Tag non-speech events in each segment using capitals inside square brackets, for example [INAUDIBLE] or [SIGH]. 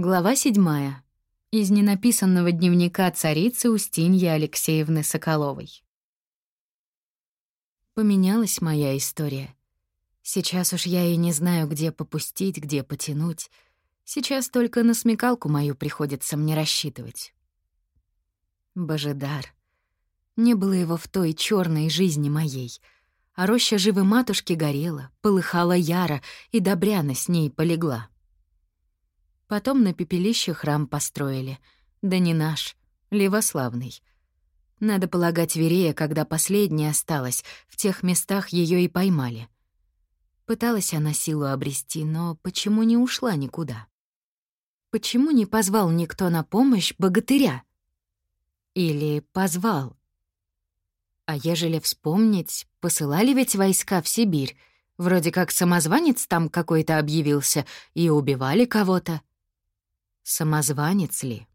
Глава седьмая. Из ненаписанного дневника царицы Устиньи Алексеевны Соколовой. Поменялась моя история. Сейчас уж я и не знаю, где попустить, где потянуть. Сейчас только на смекалку мою приходится мне рассчитывать. Божедар. Не было его в той черной жизни моей. А роща живой матушки горела, полыхала яро, и добряна с ней полегла. Потом на пепелище храм построили. Да не наш, левославный. Надо полагать, Верея, когда последняя осталась, в тех местах ее и поймали. Пыталась она силу обрести, но почему не ушла никуда? Почему не позвал никто на помощь богатыря? Или позвал? А ежели вспомнить, посылали ведь войска в Сибирь, Вроде как самозванец там какой-то объявился, и убивали кого-то. Самозванец ли?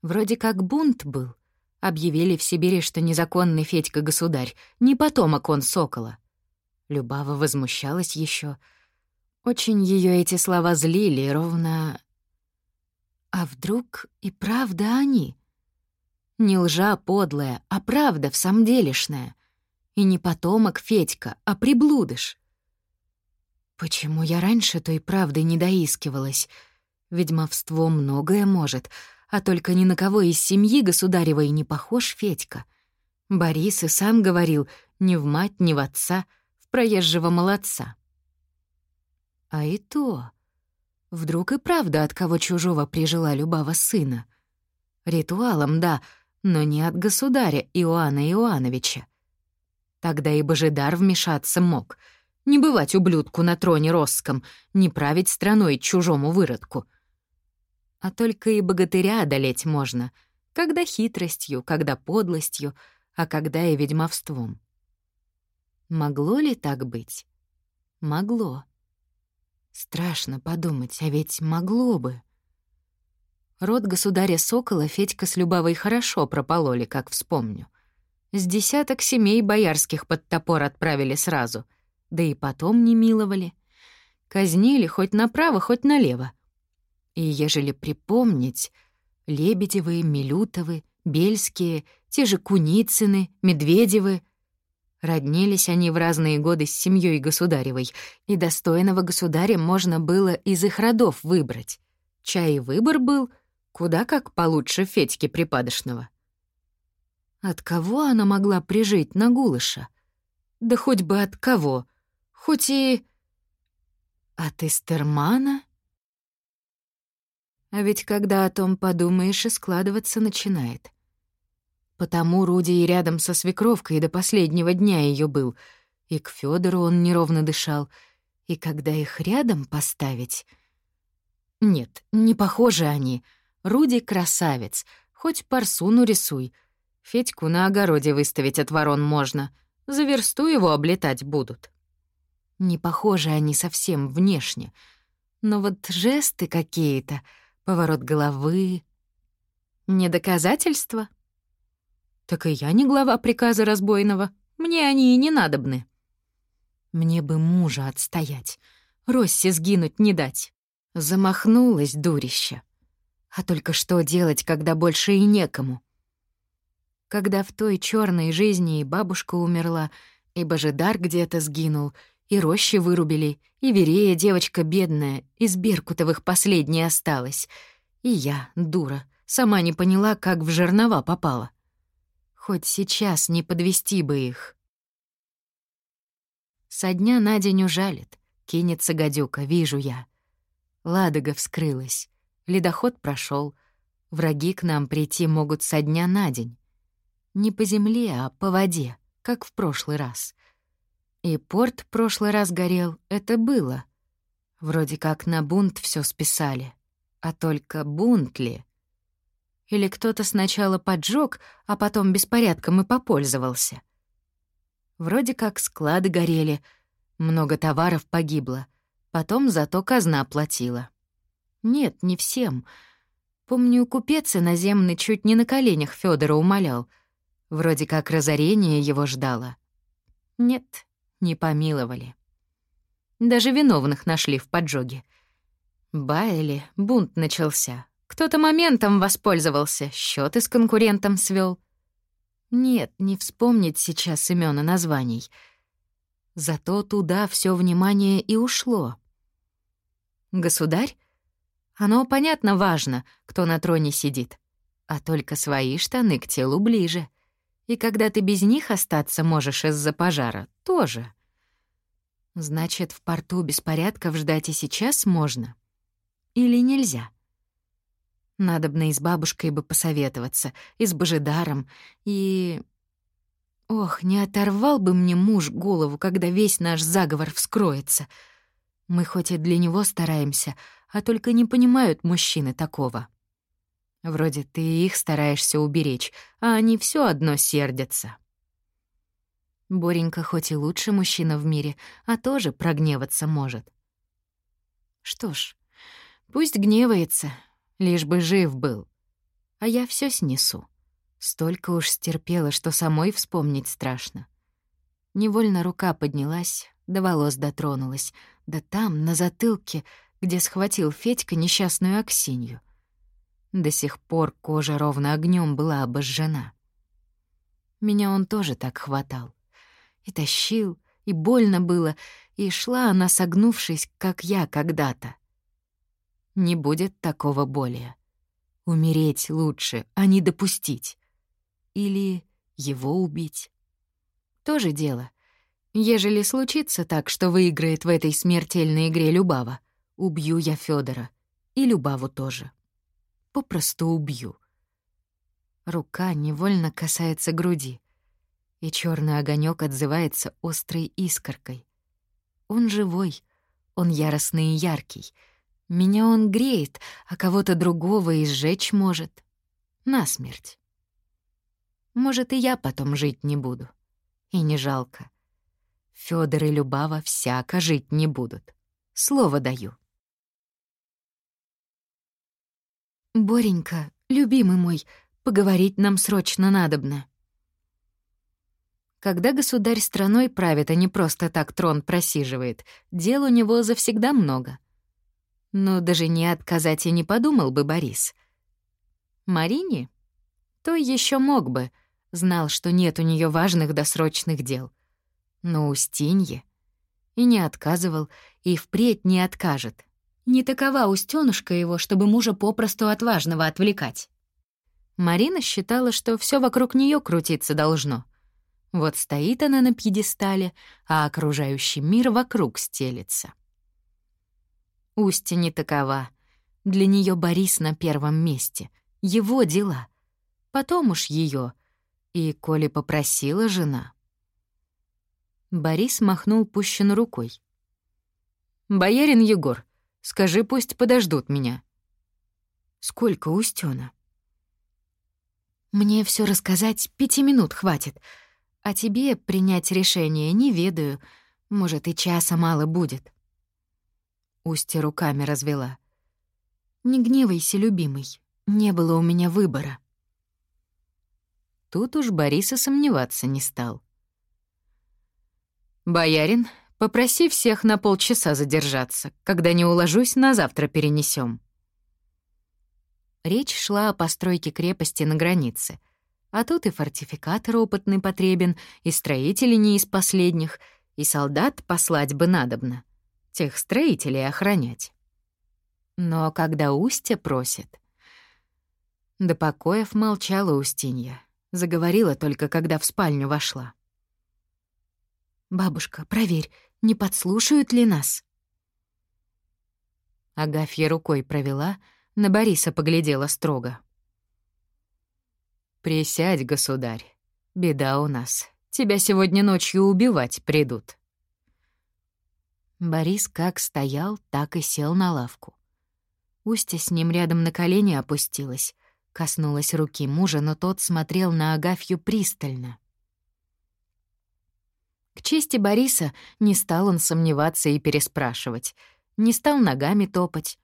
Вроде как бунт был. Объявили в Сибири, что незаконный Федька-государь, не потомок он сокола. Любава возмущалась еще. Очень ее эти слова злили, ровно... А вдруг и правда они? Не лжа подлая, а правда в самом делешная. И не потомок Федька, а приблудыш. Почему я раньше той правды не доискивалась — Ведьмовство многое может, а только ни на кого из семьи государевой не похож Федька. Борис и сам говорил ни в мать, ни в отца, в проезжего молодца. А и то... Вдруг и правда от кого чужого прижила Любава сына? Ритуалом, да, но не от государя Иоанна Иоановича. Тогда и Божидар вмешаться мог. Не бывать ублюдку на троне росском, не править страной чужому выродку — а только и богатыря одолеть можно, когда хитростью, когда подлостью, а когда и ведьмовством. Могло ли так быть? Могло. Страшно подумать, а ведь могло бы. Род государя Сокола Федька с Любавой хорошо пропололи, как вспомню. С десяток семей боярских под топор отправили сразу, да и потом не миловали. Казнили хоть направо, хоть налево. И ежели припомнить, Лебедевы, Милютовы, Бельские, те же Куницыны, Медведевы — Роднились они в разные годы с семьей государевой, и достойного государя можно было из их родов выбрать. Чай выбор был куда как получше Федьки Припадочного. От кого она могла прижить на Гулыша? Да хоть бы от кого. Хоть и... От Эстермана? А ведь когда о том подумаешь, и складываться начинает. Потому Руди и рядом со свекровкой до последнего дня ее был, и к Федору он неровно дышал, и когда их рядом поставить... Нет, не похожи они. Руди — красавец, хоть парсуну рисуй. Федьку на огороде выставить от ворон можно, за версту его облетать будут. Не похожи они совсем внешне, но вот жесты какие-то — поворот головы. Не доказательство? Так и я не глава приказа разбойного. Мне они и не надобны. Мне бы мужа отстоять, Росси сгинуть не дать. Замахнулась дурище. А только что делать, когда больше и некому? Когда в той черной жизни и бабушка умерла, и Божидар где-то сгинул, и рощи вырубили, и Верея, девочка бедная, из Беркутовых последней осталась. И я, дура, сама не поняла, как в жернова попала. Хоть сейчас не подвести бы их. Со дня на день ужалит, кинется гадюка, вижу я. Ладога вскрылась, ледоход прошел, враги к нам прийти могут со дня на день. Не по земле, а по воде, как в прошлый раз. И порт прошлый раз горел, это было. Вроде как на бунт все списали. А только бунт ли? Или кто-то сначала поджег, а потом беспорядком и попользовался? Вроде как склады горели, много товаров погибло, потом зато казна платила. Нет, не всем. Помню, купец иноземный чуть не на коленях Федора умолял. Вроде как разорение его ждало. Нет, не помиловали. Даже виновных нашли в поджоге. Байли, бунт начался. Кто-то моментом воспользовался, счеты с конкурентом свел. Нет, не вспомнить сейчас имена названий. Зато туда все внимание и ушло. Государь? Оно, понятно, важно, кто на троне сидит. А только свои штаны к телу ближе. И когда ты без них остаться можешь из-за пожара, тоже. Значит, в порту беспорядков ждать и сейчас можно? Или нельзя? Надобно и с бабушкой бы посоветоваться, и с Божидаром, и... Ох, не оторвал бы мне муж голову, когда весь наш заговор вскроется. Мы хоть и для него стараемся, а только не понимают мужчины такого. Вроде ты их стараешься уберечь, а они все одно сердятся. Боренька хоть и лучший мужчина в мире, а тоже прогневаться может. Что ж, пусть гневается, лишь бы жив был. А я все снесу. Столько уж стерпела, что самой вспомнить страшно. Невольно рука поднялась, до волос дотронулась, да там, на затылке, где схватил Федька несчастную Аксинью. До сих пор кожа ровно огнем была обожжена. Меня он тоже так хватал. И тащил, и больно было, и шла она, согнувшись, как я когда-то. Не будет такого более. Умереть лучше, а не допустить. Или его убить. Тоже дело. Ежели случится так, что выиграет в этой смертельной игре Любава, убью я Федора И Любаву тоже попросту убью. Рука невольно касается груди, и черный огонек отзывается острой искоркой. Он живой, он яростный и яркий. Меня он греет, а кого-то другого и сжечь может. Насмерть. Может, и я потом жить не буду. И не жалко. Фёдор и Любава всяко жить не будут. Слово даю. «Боренька, любимый мой, поговорить нам срочно надобно». Когда государь страной правит, а не просто так трон просиживает, дел у него завсегда много. Но даже не отказать и не подумал бы Борис. Марине? То еще мог бы, знал, что нет у нее важных досрочных дел. Но Устинье и не отказывал, и впредь не откажет. Не такова устёнушка его, чтобы мужа попросту отважного отвлекать. Марина считала, что все вокруг нее крутиться должно. Вот стоит она на пьедестале, а окружающий мир вокруг стелется. Устья не такова. Для нее Борис на первом месте. Его дела. Потом уж ее. И коли попросила жена. Борис махнул пущен рукой. «Боярин Егор, Скажи, пусть подождут меня». «Сколько Устёна?» «Мне все рассказать пяти минут хватит, а тебе принять решение не ведаю. Может, и часа мало будет». Устья руками развела. «Не гневайся, любимый, не было у меня выбора». Тут уж Бориса сомневаться не стал. «Боярин, Попроси всех на полчаса задержаться. Когда не уложусь, на завтра перенесем. Речь шла о постройке крепости на границе. А тут и фортификатор опытный потребен, и строители не из последних, и солдат послать бы надобно. Тех строителей охранять. Но когда Устья просит... До покоев молчала Устинья. Заговорила только, когда в спальню вошла. «Бабушка, проверь, не подслушают ли нас?» Агафья рукой провела, на Бориса поглядела строго. «Присядь, государь. Беда у нас. Тебя сегодня ночью убивать придут». Борис как стоял, так и сел на лавку. Устья с ним рядом на колени опустилась, коснулась руки мужа, но тот смотрел на Агафью пристально. К чести Бориса не стал он сомневаться и переспрашивать, не стал ногами топать.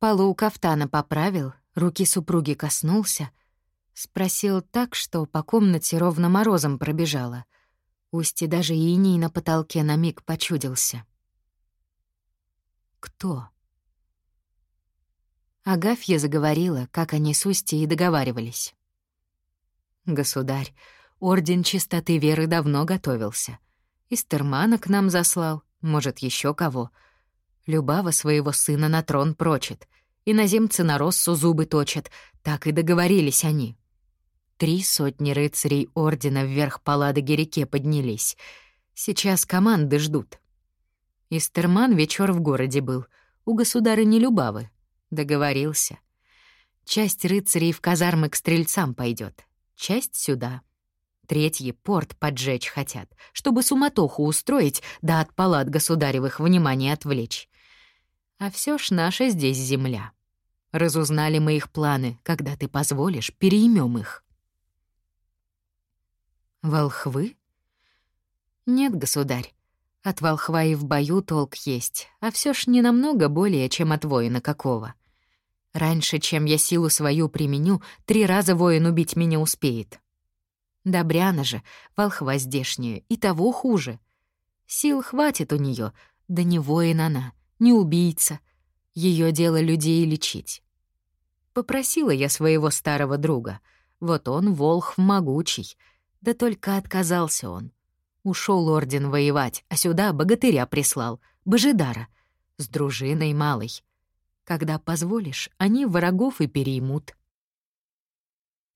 Полу кафтана поправил, руки супруги коснулся, спросил так, что по комнате ровно морозом пробежало. Устье даже иней на потолке на миг почудился. «Кто?» Агафья заговорила, как они с Устьей и договаривались. «Государь, Орден Чистоты Веры давно готовился. Истермана к нам заслал, может, еще кого. Любава своего сына на трон прочит, иноземцы на Россу зубы точат, так и договорились они. Три сотни рыцарей Ордена вверх по Ладоге-реке поднялись. Сейчас команды ждут. Истерман вечер в городе был, у государыни Любавы. Договорился. Часть рыцарей в казармы к стрельцам пойдет, часть сюда. Третьи порт поджечь хотят, чтобы суматоху устроить, да от палат государевых внимание отвлечь. А все ж наша здесь земля. Разузнали мы их планы, когда ты позволишь, переймем их. Волхвы? Нет, государь. От волхва и в бою толк есть, а все ж не намного более, чем от воина какого. Раньше, чем я силу свою применю, три раза воин убить меня успеет. Добряна же, волхва здешняя, и того хуже. Сил хватит у нее, да не воин она, не убийца. Ее дело людей лечить. Попросила я своего старого друга. Вот он волхв могучий. Да только отказался он. Ушел орден воевать, а сюда богатыря прислал, Божидара, с дружиной малой. Когда позволишь, они врагов и переймут.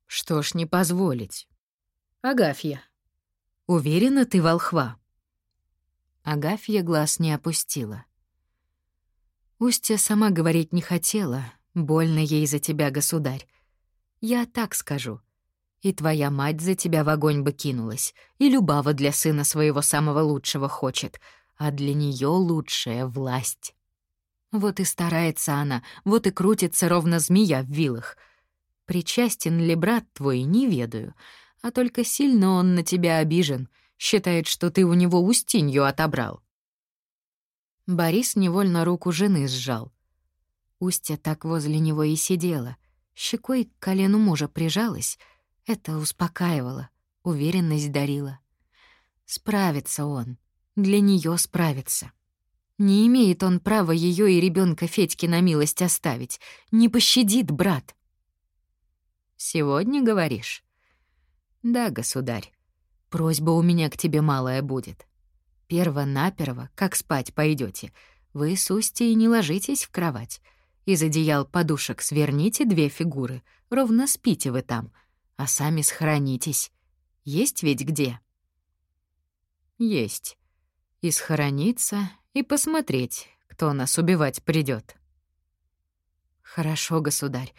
Что ж не позволить? Агафья. Уверена, ты волхва?» Агафья глаз не опустила. Устья сама говорить не хотела, больно ей за тебя, государь. Я так скажу. И твоя мать за тебя в огонь бы кинулась, и Любава для сына своего самого лучшего хочет, а для нее лучшая власть. Вот и старается она, вот и крутится ровно змея в вилах. Причастен ли брат твой, не ведаю, а только сильно он на тебя обижен, считает, что ты у него Устинью отобрал». Борис невольно руку жены сжал. Устья так возле него и сидела, щекой к колену мужа прижалась. Это успокаивало, уверенность дарила. Справится он, для нее справится. Не имеет он права ее и ребенка Федьки на милость оставить, не пощадит брат. «Сегодня, говоришь?» «Да, государь. Просьба у меня к тебе малая будет. Перво-наперво, как спать пойдете, вы с Устей не ложитесь в кровать. Из одеял подушек сверните две фигуры, ровно спите вы там, а сами схоронитесь. Есть ведь где?» «Есть. И схорониться, и посмотреть, кто нас убивать придет. «Хорошо, государь.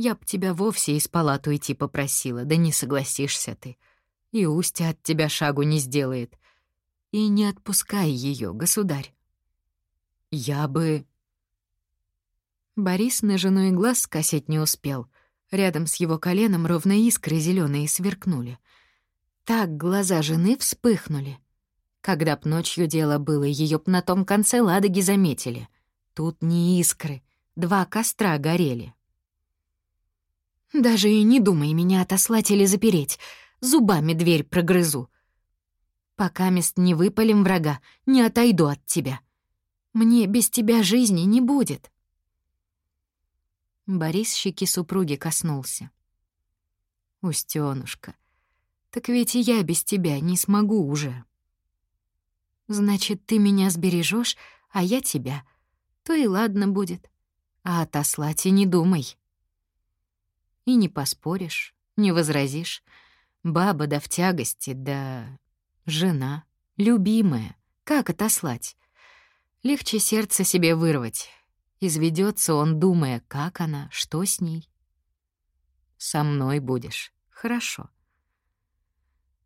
Я б тебя вовсе из палату идти попросила, да не согласишься ты. И Устья от тебя шагу не сделает. И не отпускай ее, государь. Я бы... Борис на жену и глаз скосить не успел. Рядом с его коленом ровно искры зеленые сверкнули. Так глаза жены вспыхнули. Когда б ночью дело было, ее б на том конце ладоги заметили. Тут не искры, два костра горели. Даже и не думай меня отослать или запереть. Зубами дверь прогрызу. Пока мест не выпалим врага, не отойду от тебя. Мне без тебя жизни не будет. Борис щеки супруги коснулся. Устёнушка, так ведь и я без тебя не смогу уже. Значит, ты меня сбережешь, а я тебя. То и ладно будет. А отослать и не думай. И не поспоришь, не возразишь. Баба да в тягости, да... Жена, любимая. Как отослать? Легче сердце себе вырвать. Изведется он, думая, как она, что с ней. Со мной будешь. Хорошо.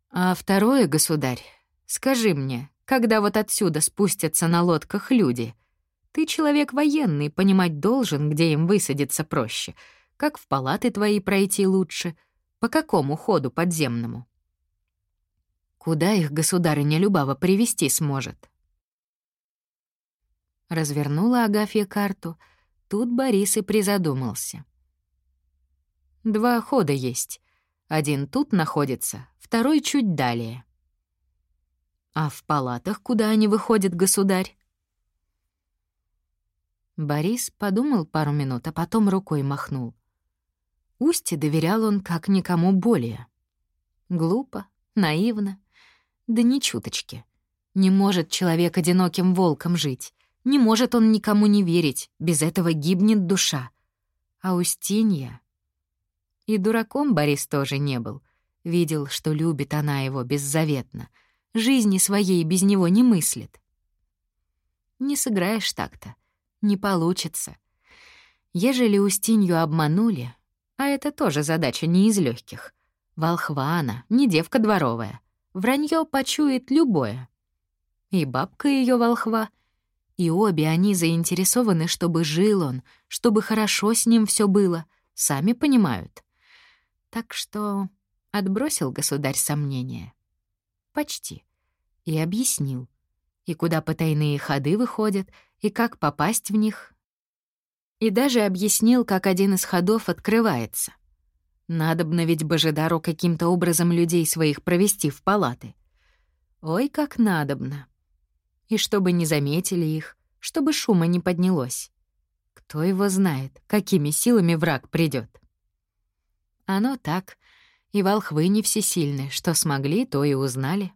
А второе, государь, скажи мне, когда вот отсюда спустятся на лодках люди, ты человек военный, понимать должен, где им высадиться проще — как в палаты твои пройти лучше, по какому ходу подземному. Куда их государыня Любава привести сможет? Развернула Агафья карту, тут Борис и призадумался. Два хода есть. Один тут находится, второй чуть далее. А в палатах, куда они выходят, государь? Борис подумал пару минут, а потом рукой махнул. Усте доверял он как никому более. Глупо, наивно, да не чуточки. Не может человек одиноким волком жить. Не может он никому не верить, без этого гибнет душа. А Устинья... И дураком Борис тоже не был. Видел, что любит она его беззаветно. Жизни своей без него не мыслит. Не сыграешь так-то. Не получится. Ежели Устинью обманули, а это тоже задача не из легких. Волхва она, не девка дворовая. Вранье почует любое. И бабка ее волхва, и обе они заинтересованы, чтобы жил он, чтобы хорошо с ним все было, сами понимают. Так что отбросил государь сомнения. Почти. И объяснил. И куда потайные ходы выходят, и как попасть в них. И даже объяснил, как один из ходов открывается. Надобно ведь Божидару каким-то образом людей своих провести в палаты. Ой, как надобно. И чтобы не заметили их, чтобы шума не поднялось. Кто его знает, какими силами враг придет. Оно так, и волхвы не всесильны, что смогли, то и узнали.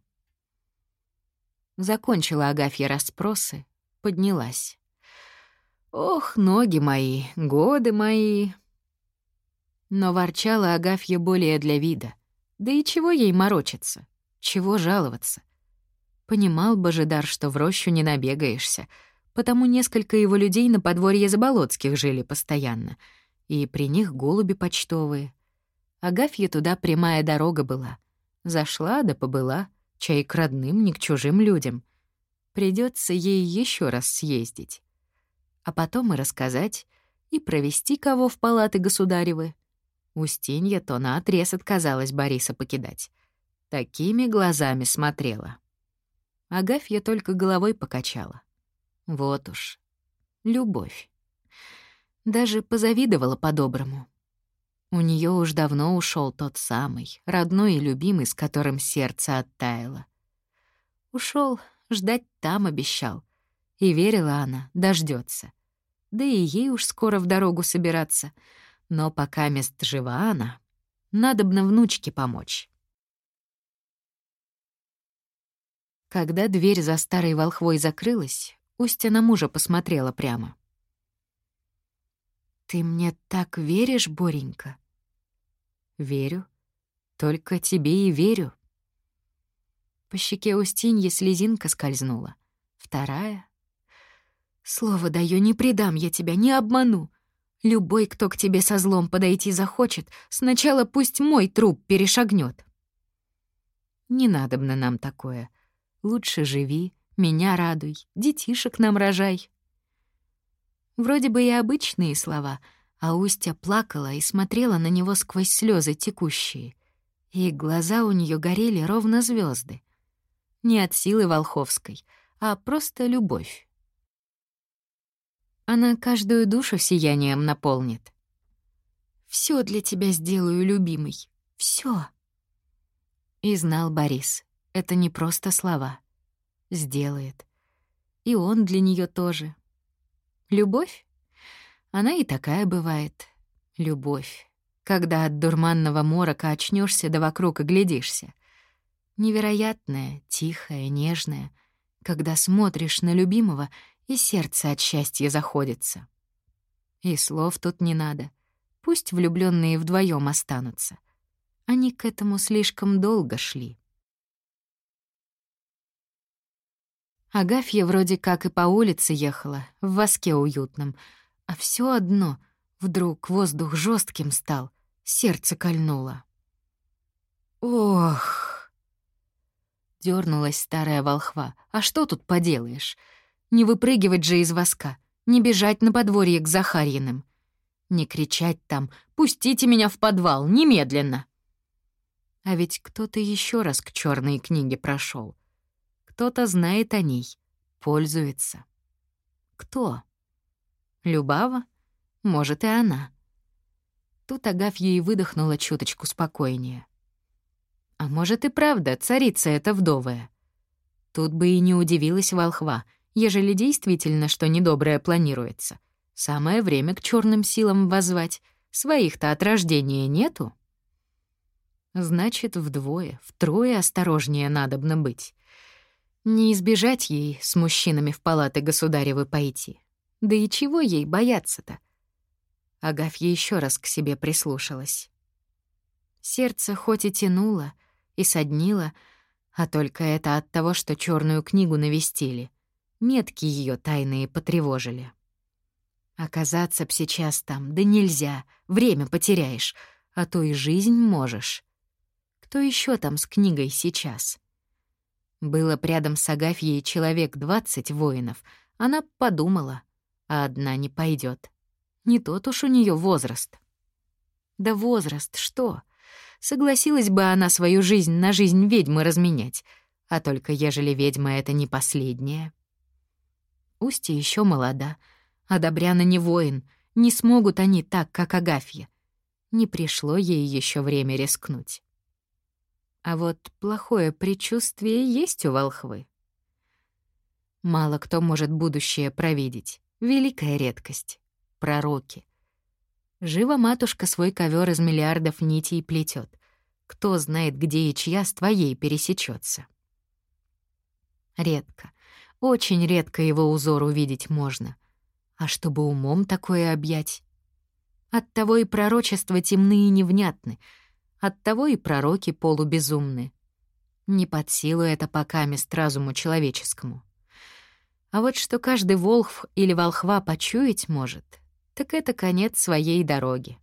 Закончила Агафья расспросы, поднялась. «Ох, ноги мои, годы мои!» Но ворчала Агафья более для вида. Да и чего ей морочиться? Чего жаловаться? Понимал Божидар, что в рощу не набегаешься, потому несколько его людей на подворье Заболоцких жили постоянно, и при них голуби почтовые. Агафья туда прямая дорога была. Зашла да побыла, чай к родным, не к чужим людям. Придется ей еще раз съездить. А потом и рассказать, и провести кого в палаты государевы. Устинья то наотрез отказалась Бориса покидать. Такими глазами смотрела. Агафья только головой покачала. Вот уж. Любовь. Даже позавидовала по-доброму. У нее уж давно ушел тот самый, родной и любимый, с которым сердце оттаяло. Ушел, ждать там обещал. И верила она, дождется. Да и ей уж скоро в дорогу собираться. Но пока мест жива она, надобно внучке помочь. Когда дверь за старой волхвой закрылась, Устя на мужа посмотрела прямо. «Ты мне так веришь, Боренька?» «Верю. Только тебе и верю». По щеке Устиньи слезинка скользнула. Вторая. «Слово даю, не предам я тебя, не обману. Любой, кто к тебе со злом подойти захочет, сначала пусть мой труп перешагнет. Не надобно нам такое. Лучше живи, меня радуй, детишек нам рожай. Вроде бы и обычные слова, а Устя плакала и смотрела на него сквозь слезы текущие. И глаза у нее горели ровно звезды не от силы волховской, а просто любовь. Она каждую душу сиянием наполнит. Все для тебя сделаю, любимый, все. И знал Борис, это не просто слова. Сделает. И он для нее тоже. Любовь? Она и такая бывает. Любовь. Когда от дурманного морока очнешься да вокруг оглядишься — Невероятная, тихая, нежная, когда смотришь на любимого, и сердце от счастья заходится. И слов тут не надо. Пусть влюбленные вдвоем останутся. Они к этому слишком долго шли. Агафья вроде как и по улице ехала, в воске уютном, а все одно вдруг воздух жестким стал, сердце кольнуло. Ох! Дёрнулась старая волхва. А что тут поделаешь? Не выпрыгивать же из воска, не бежать на подворье к Захарьиным. Не кричать там «Пустите меня в подвал, немедленно!» А ведь кто-то еще раз к черной книге прошел. Кто-то знает о ней, пользуется. Кто? Любава? Может, и она. Тут Агафья и выдохнула чуточку спокойнее. А может и правда, царица эта вдовая. Тут бы и не удивилась волхва, ежели действительно что недоброе планируется. Самое время к черным силам возвать. Своих-то от рождения нету. Значит, вдвое, втрое осторожнее надобно быть. Не избежать ей с мужчинами в палаты государевы пойти. Да и чего ей бояться-то? Агафья еще раз к себе прислушалась. Сердце хоть и тянуло, и соднило, а только это от того, что черную книгу навестили. Метки ее тайные потревожили. Оказаться б сейчас там, да нельзя, время потеряешь, а то и жизнь можешь. Кто еще там с книгой сейчас? Было рядом с Агафьей человек двадцать воинов. Она подумала, а одна не пойдет. Не тот уж у нее возраст. Да возраст, что? Согласилась бы она свою жизнь на жизнь ведьмы разменять, а только ежели ведьма это не последняя. Устья еще молода, а Добряна не воин, не смогут они так, как Агафья. Не пришло ей еще время рискнуть. А вот плохое предчувствие есть у волхвы. Мало кто может будущее провидеть. Великая редкость. Пророки. Жива матушка свой ковер из миллиардов нитей плетет. Кто знает, где и чья с твоей пересечется. Редко, очень редко его узор увидеть можно. А чтобы умом такое объять? Оттого и пророчества темные и невнятны, оттого и пророки полубезумны. Не под силу это пока мест разуму человеческому. А вот что каждый волхв или волхва почуять может, так это конец своей дороги.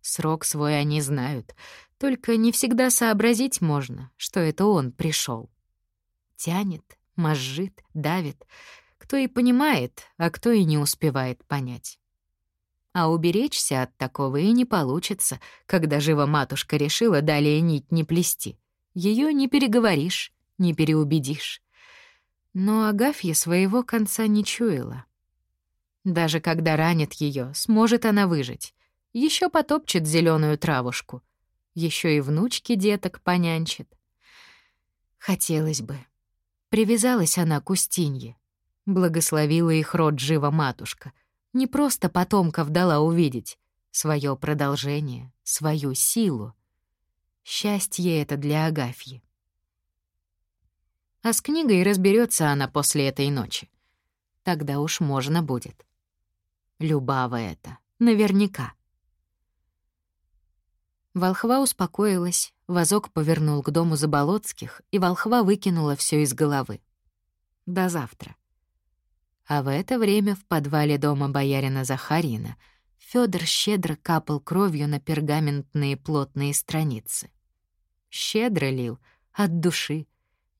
Срок свой они знают, только не всегда сообразить можно, что это он пришел. Тянет, мозжит, давит. Кто и понимает, а кто и не успевает понять. А уберечься от такого и не получится, когда жива матушка решила далее нить не плести. Ее не переговоришь, не переубедишь. Но Агафья своего конца не чуяла. Даже когда ранит ее, сможет она выжить. Еще потопчет зеленую травушку. Еще и внучки деток понянчит. Хотелось бы. Привязалась она к Устинье. Благословила их род жива матушка. Не просто потомков дала увидеть. свое продолжение, свою силу. Счастье это для Агафьи. А с книгой разберется она после этой ночи. Тогда уж можно будет. Любава это, наверняка. Волхва успокоилась, вазок повернул к дому Заболоцких, и волхва выкинула все из головы. До завтра. А в это время в подвале дома боярина Захарина Фёдор щедро капал кровью на пергаментные плотные страницы. Щедро лил, от души,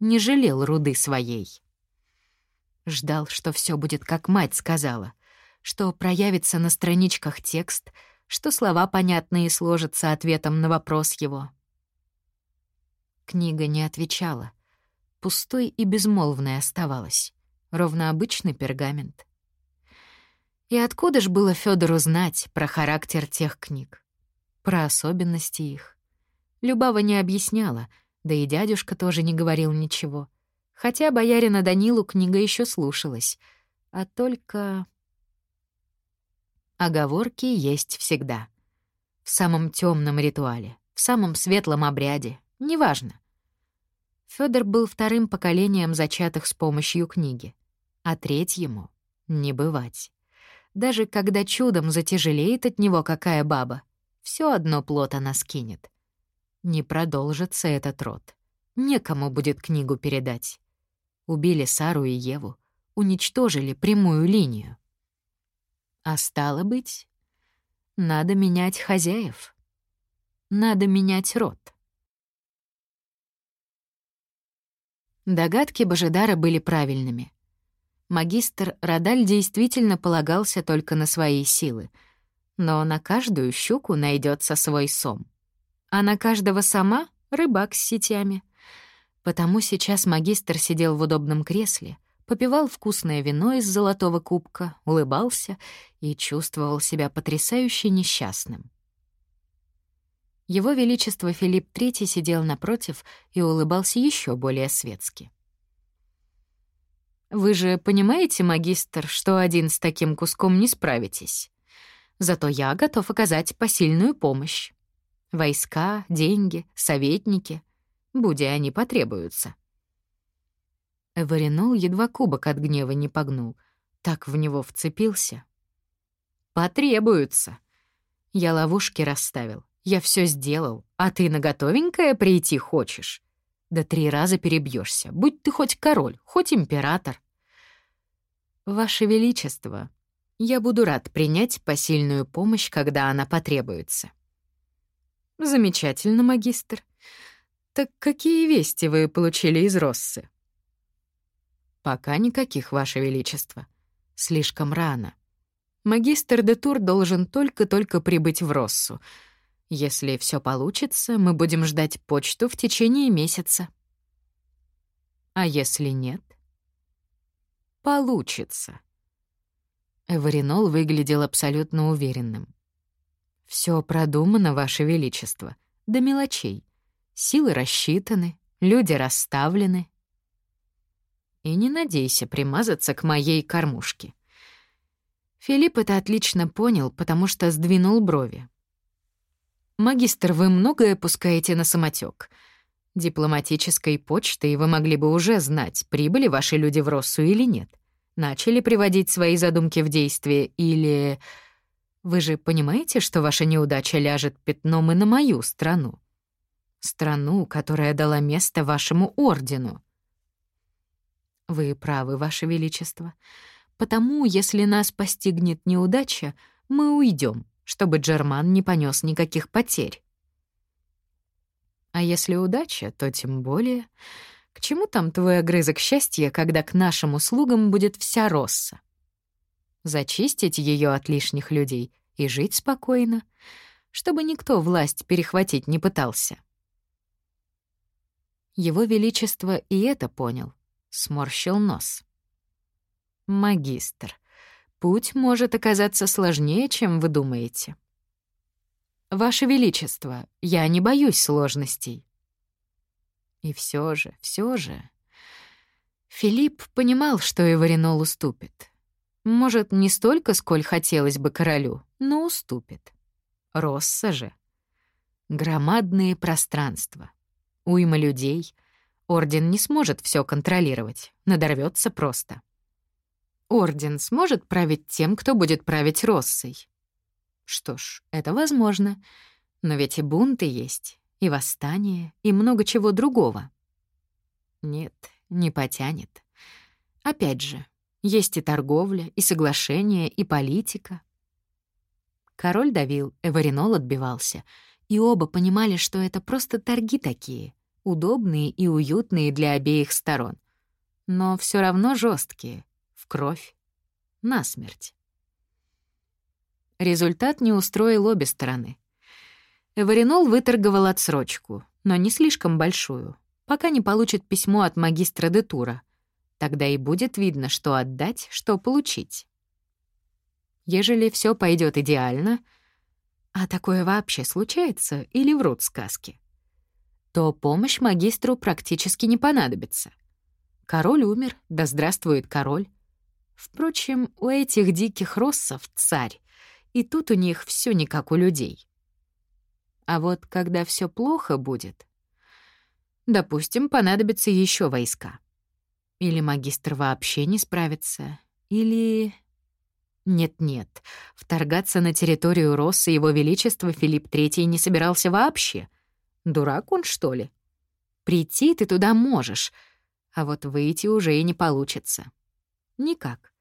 не жалел руды своей. Ждал, что все будет, как мать сказала, что проявится на страничках текст, что слова понятные сложатся ответом на вопрос его. Книга не отвечала. Пустой и безмолвной оставалась. Ровно обычный пергамент. И откуда ж было Федору знать про характер тех книг? Про особенности их? Любава не объясняла — да и дядюшка тоже не говорил ничего. Хотя боярина Данилу книга еще слушалась. А только... Оговорки есть всегда. В самом темном ритуале, в самом светлом обряде, неважно. Федор был вторым поколением зачатых с помощью книги, а третьему — не бывать. Даже когда чудом затяжелеет от него какая баба, все одно плод она скинет. Не продолжится этот род. Некому будет книгу передать. Убили Сару и Еву, уничтожили прямую линию. А стало быть, надо менять хозяев. Надо менять род. Догадки Божидара были правильными. Магистр Радаль действительно полагался только на свои силы, но на каждую щуку найдется свой сом а на каждого сама — рыбак с сетями. Потому сейчас магистр сидел в удобном кресле, попивал вкусное вино из золотого кубка, улыбался и чувствовал себя потрясающе несчастным. Его Величество Филипп III сидел напротив и улыбался еще более светски. Вы же понимаете, магистр, что один с таким куском не справитесь. Зато я готов оказать посильную помощь. Войска, деньги, советники, будь они потребуются. Эваринол едва кубок от гнева не погнул, так в него вцепился. «Потребуются. Я ловушки расставил, я все сделал, а ты на готовенькое прийти хочешь? Да три раза перебьешься, будь ты хоть король, хоть император. Ваше Величество, я буду рад принять посильную помощь, когда она потребуется. Замечательно, магистр. Так какие вести вы получили из Россы? Пока никаких, Ваше Величество. Слишком рано. Магистр де Тур должен только-только прибыть в Россу. Если все получится, мы будем ждать почту в течение месяца. А если нет? Получится. Эваринол выглядел абсолютно уверенным. Все продумано, Ваше Величество, до мелочей. Силы рассчитаны, люди расставлены. И не надейся примазаться к моей кормушке. Филипп это отлично понял, потому что сдвинул брови. «Магистр, вы многое пускаете на самотек. Дипломатической почтой вы могли бы уже знать, прибыли ваши люди в Россу или нет. Начали приводить свои задумки в действие или... Вы же понимаете, что ваша неудача ляжет пятном и на мою страну? Страну, которая дала место вашему ордену. Вы правы, ваше величество. Потому, если нас постигнет неудача, мы уйдем, чтобы Джерман не понес никаких потерь. А если удача, то тем более. К чему там твой огрызок счастья, когда к нашим услугам будет вся Росса? Зачистить ее от лишних людей и жить спокойно, чтобы никто власть перехватить не пытался. Его Величество и это понял, сморщил нос. «Магистр, путь может оказаться сложнее, чем вы думаете. Ваше Величество, я не боюсь сложностей. И все же, все же... Филипп понимал, что Эваринол уступит. Может, не столько, сколь хотелось бы королю, но уступит. Росса же. Громадные пространства. Уйма людей. Орден не сможет все контролировать, надорвется просто. Орден сможет править тем, кто будет править Россой. Что ж, это возможно. Но ведь и бунты есть, и восстания, и много чего другого. Нет, не потянет. Опять же, есть и торговля, и соглашения, и политика. Король давил, Эваринол отбивался, и оба понимали, что это просто торги такие, удобные и уютные для обеих сторон. Но все равно жесткие, кровь, насмерть. Результат не устроил обе стороны. Эваринол выторговал отсрочку, но не слишком большую, пока не получит письмо от магистра де Тура. Тогда и будет видно, что отдать, что получить. Ежели все пойдет идеально, а такое вообще случается или врут сказки, то помощь магистру практически не понадобится. Король умер, да здравствует король. Впрочем, у этих диких россов царь, и тут у них все не как у людей. А вот когда все плохо будет, допустим, понадобятся еще войска. Или магистр вообще не справится, или... Нет-нет, вторгаться на территорию Росса его величества Филипп III не собирался вообще. Дурак он, что ли? Прийти ты туда можешь, а вот выйти уже и не получится. Никак.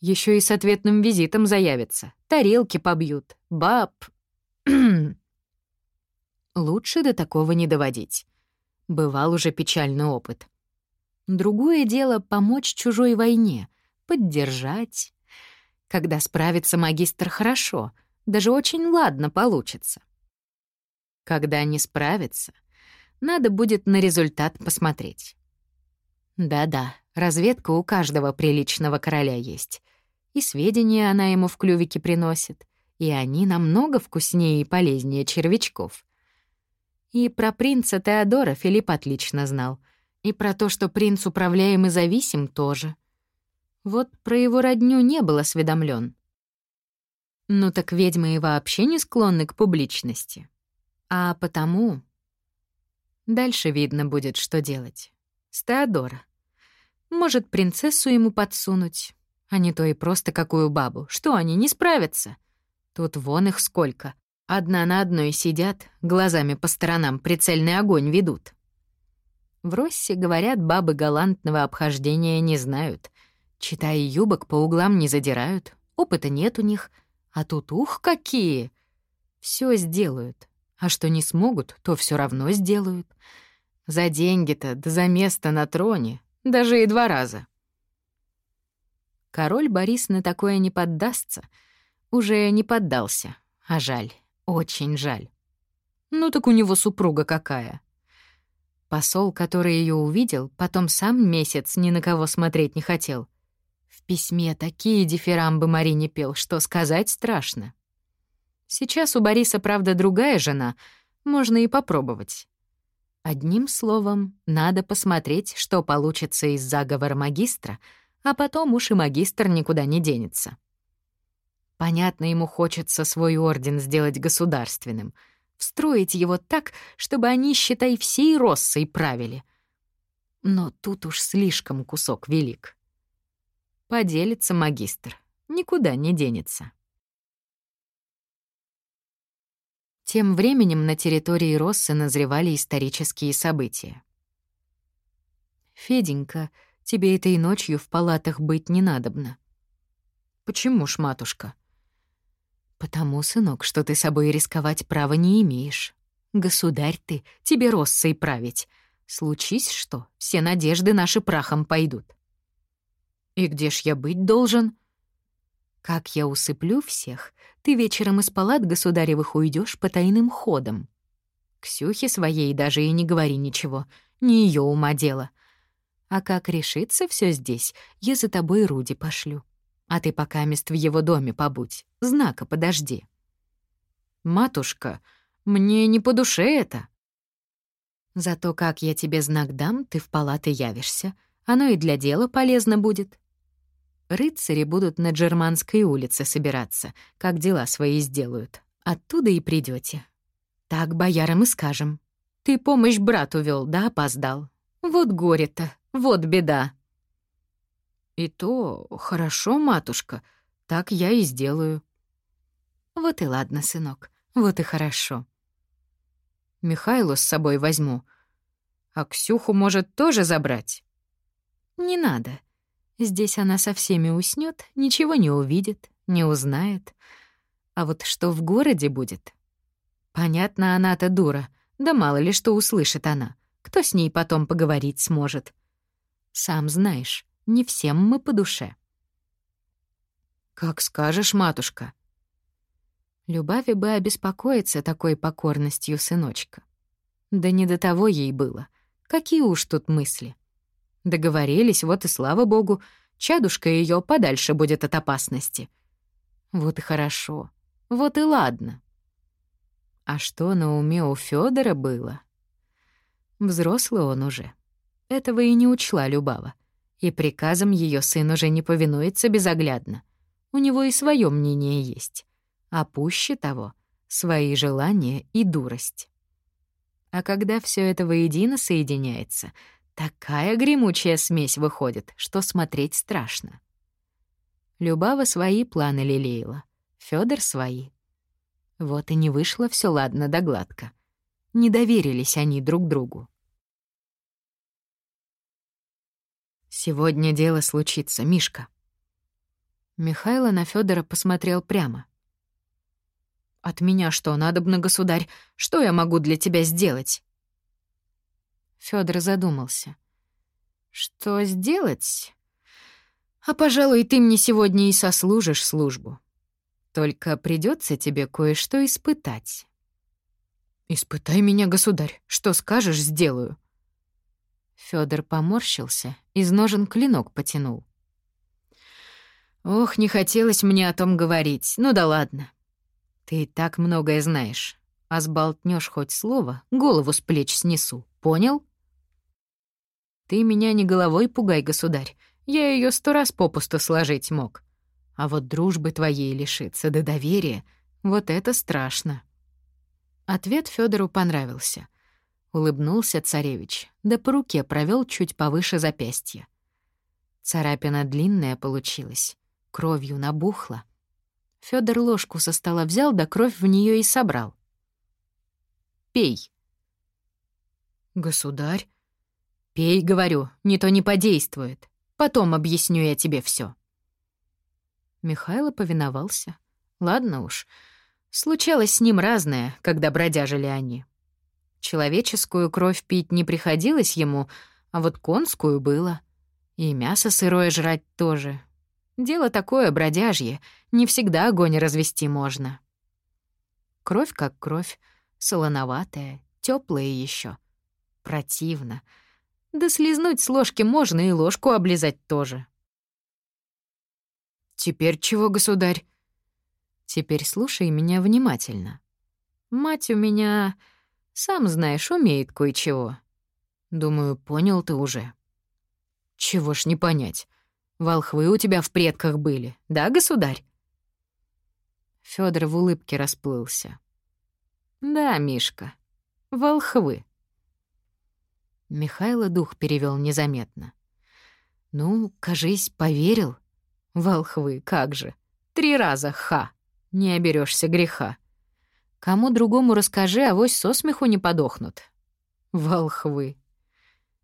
Еще и с ответным визитом заявятся. Тарелки побьют. Баб... [CLEARS THROAT] Лучше до такого не доводить. Бывал уже печальный опыт. Другое дело — помочь чужой войне, поддержать. Когда справится магистр хорошо, даже очень ладно получится. Когда не справится, надо будет на результат посмотреть. Да-да, разведка у каждого приличного короля есть и сведения она ему в клювике приносит, и они намного вкуснее и полезнее червячков. И про принца Теодора Филипп отлично знал, и про то, что принц управляем и зависим, тоже. Вот про его родню не был осведомлен. Ну так ведьмы и вообще не склонны к публичности. А потому... Дальше видно будет, что делать. С Теодора. Может, принцессу ему подсунуть, а не то и просто какую бабу. Что, они не справятся? Тут вон их сколько. Одна на одной сидят, глазами по сторонам прицельный огонь ведут. В Россе, говорят, бабы галантного обхождения не знают. Читая юбок, по углам не задирают. Опыта нет у них. А тут ух, какие! Все сделают. А что не смогут, то все равно сделают. За деньги-то, да за место на троне. Даже и два раза. Король Борис на такое не поддастся. Уже не поддался. А жаль, очень жаль. Ну так у него супруга какая. Посол, который ее увидел, потом сам месяц ни на кого смотреть не хотел. В письме такие дифирамбы Марине пел, что сказать страшно. Сейчас у Бориса, правда, другая жена, можно и попробовать. Одним словом, надо посмотреть, что получится из заговора магистра, а потом уж и магистр никуда не денется. Понятно, ему хочется свой орден сделать государственным, встроить его так, чтобы они, считай, всей Россой правили. Но тут уж слишком кусок велик. Поделится магистр, никуда не денется. Тем временем на территории Россы назревали исторические события. «Феденька, тебе этой ночью в палатах быть не надобно». «Почему ж, матушка?» «Потому, сынок, что ты собой рисковать права не имеешь. Государь ты, тебе Россой править. Случись что, все надежды наши прахом пойдут». «И где ж я быть должен?» «Как я усыплю всех, ты вечером из палат государевых уйдешь по тайным ходам. Ксюхе своей даже и не говори ничего, не ее ума дело. А как решится все здесь, я за тобой Руди пошлю. А ты пока мест в его доме побудь, знака подожди. Матушка, мне не по душе это. Зато как я тебе знак дам, ты в палаты явишься. Оно и для дела полезно будет. Рыцари будут на Джерманской улице собираться, как дела свои сделают. Оттуда и придете. Так боярам и скажем. Ты помощь брату вел, да опоздал. Вот горе-то, вот беда. И то хорошо, матушка, так я и сделаю. Вот и ладно, сынок, вот и хорошо. Михайлу с собой возьму. А Ксюху, может, тоже забрать? Не надо. Здесь она со всеми уснет, ничего не увидит, не узнает. А вот что в городе будет? Понятно, она-то дура, да мало ли что услышит она. Кто с ней потом поговорить сможет? Сам знаешь, не всем мы по душе. «Как скажешь, матушка». Любави бы обеспокоиться такой покорностью сыночка. Да не до того ей было. Какие уж тут мысли. Договорились, вот и слава богу, чадушка ее подальше будет от опасности. Вот и хорошо, вот и ладно. А что на уме у Федора было? Взрослый он уже. Этого и не учла Любава. И приказом ее сын уже не повинуется безоглядно. У него и свое мнение есть. А пуще того — свои желания и дурость. А когда все это воедино соединяется — Такая гремучая смесь выходит, что смотреть страшно. Любава свои планы лелеяла, Фёдор свои. Вот и не вышло все ладно да гладко. Не доверились они друг другу. Сегодня дело случится, Мишка. Михайло на Федора посмотрел прямо. От меня что, надобно, государь? Что я могу для тебя сделать? Фёдор задумался. Что сделать? А, пожалуй, ты мне сегодня и сослужишь службу. Только придется тебе кое-что испытать. Испытай меня, государь. Что скажешь, сделаю. Фёдор поморщился, из ножен клинок потянул. Ох, не хотелось мне о том говорить. Ну да ладно. Ты и так многое знаешь. А сболтнёшь хоть слово, голову с плеч снесу. Понял? Ты меня не головой пугай, государь. я ее сто раз попусту сложить мог. А вот дружбы твоей лишиться до доверия — вот это страшно». Ответ Федору понравился. Улыбнулся царевич, да по руке провел чуть повыше запястья. Царапина длинная получилась, кровью набухла. Федор ложку со стола взял, да кровь в нее и собрал. «Пей». «Государь?» «Пей, говорю, не то не подействует. Потом объясню я тебе все. Михайло повиновался. Ладно уж. Случалось с ним разное, когда бродяжили они. Человеческую кровь пить не приходилось ему, а вот конскую было. И мясо сырое жрать тоже. Дело такое бродяжье, не всегда огонь развести можно. Кровь как кровь, солоноватая, теплая еще. Противно — да слизнуть с ложки можно и ложку облизать тоже. Теперь чего, государь? Теперь слушай меня внимательно. Мать у меня, сам знаешь, умеет кое-чего. Думаю, понял ты уже. Чего ж не понять. Волхвы у тебя в предках были, да, государь? Фёдор в улыбке расплылся. Да, Мишка, волхвы. Михайло дух перевел незаметно. «Ну, кажись, поверил?» «Волхвы, как же! Три раза ха! Не оберешься греха. Кому другому расскажи, авось со смеху не подохнут. Волхвы!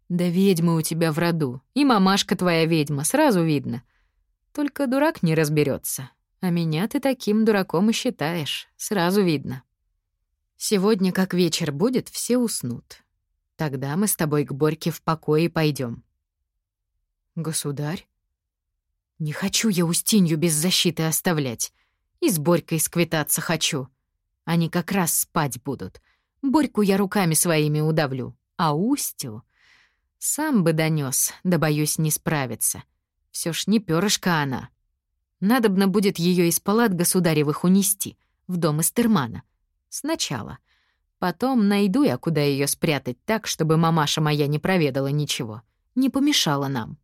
Да ведьма у тебя в роду, и мамашка твоя ведьма, сразу видно. Только дурак не разберется, а меня ты таким дураком и считаешь, сразу видно. Сегодня, как вечер будет, все уснут. Тогда мы с тобой к Борьке в покое пойдем. Государь? Не хочу я Устинью без защиты оставлять. И с Борькой сквитаться хочу. Они как раз спать будут. Борьку я руками своими удавлю. А Устю... Сам бы донес, да, боюсь, не справиться. Все ж не перышко она. Надобно будет ее из палат государевых унести, в дом Эстермана. Сначала — Потом найду я, куда ее спрятать так, чтобы мамаша моя не проведала ничего, не помешала нам.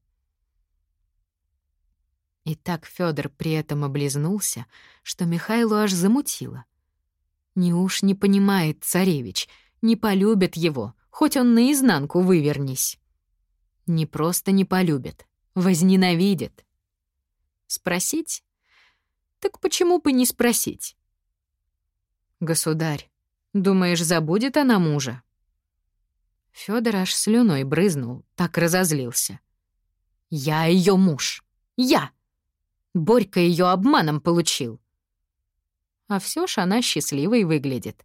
И так Федор при этом облизнулся, что Михайлу аж замутило. Не уж не понимает царевич, не полюбит его, хоть он наизнанку вывернись. Не просто не полюбит, возненавидит. Спросить? Так почему бы не спросить? Государь, Думаешь, забудет она мужа?» Фёдор аж слюной брызнул, так разозлился. «Я ее муж! Я! Борька ее обманом получил!» А все ж она счастливой выглядит.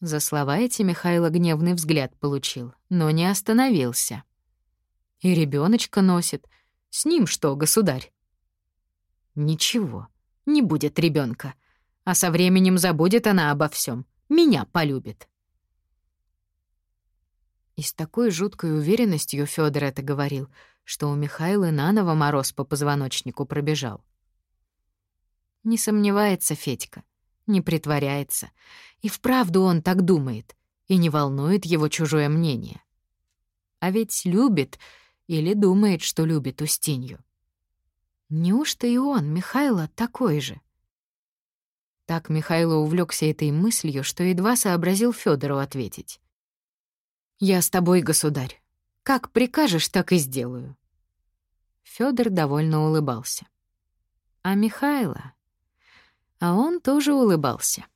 За слова эти Михайло гневный взгляд получил, но не остановился. И ребеночка носит. С ним что, государь? Ничего, не будет ребенка. А со временем забудет она обо всем, Меня полюбит. И с такой жуткой уверенностью Фёдор это говорил, что у Михаила наново мороз по позвоночнику пробежал. Не сомневается Федька, не притворяется. И вправду он так думает, и не волнует его чужое мнение. А ведь любит или думает, что любит Устинью. Неужто и он, Михайло, такой же? Так Михайло увлекся этой мыслью, что едва сообразил Федору ответить. «Я с тобой, государь. Как прикажешь, так и сделаю». Федор довольно улыбался. А Михайло? А он тоже улыбался.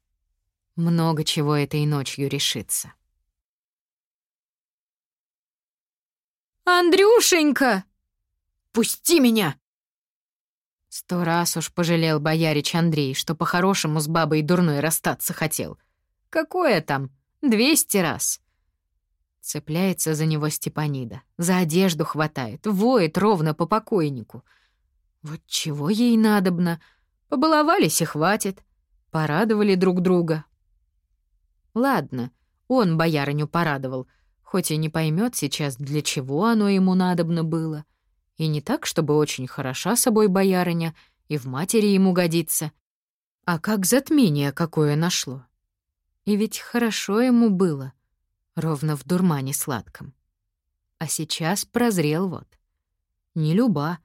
Много чего этой ночью решится. «Андрюшенька! Пусти меня!» Сто раз уж пожалел боярич Андрей, что по-хорошему с бабой дурной расстаться хотел. Какое там? Двести раз. Цепляется за него Степанида, за одежду хватает, воет ровно по покойнику. Вот чего ей надобно? Побаловались и хватит. Порадовали друг друга. Ладно, он боярыню порадовал, хоть и не поймет сейчас, для чего оно ему надобно было — и не так, чтобы очень хороша собой боярыня, и в матери ему годится. А как затмение какое нашло. И ведь хорошо ему было, ровно в дурмане сладком. А сейчас прозрел вот. Не люба.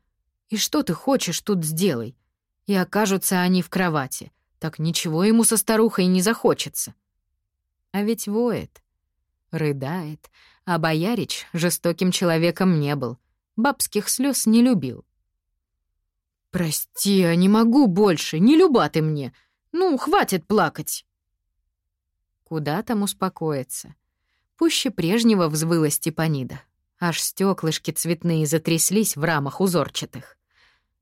И что ты хочешь тут сделай? И окажутся они в кровати. Так ничего ему со старухой не захочется. А ведь воет, рыдает, а боярич жестоким человеком не был, бабских слез не любил. «Прости, а не могу больше, не люба ты мне. Ну, хватит плакать». Куда там успокоиться? Пуще прежнего взвыла Степанида. Аж стеклышки цветные затряслись в рамах узорчатых.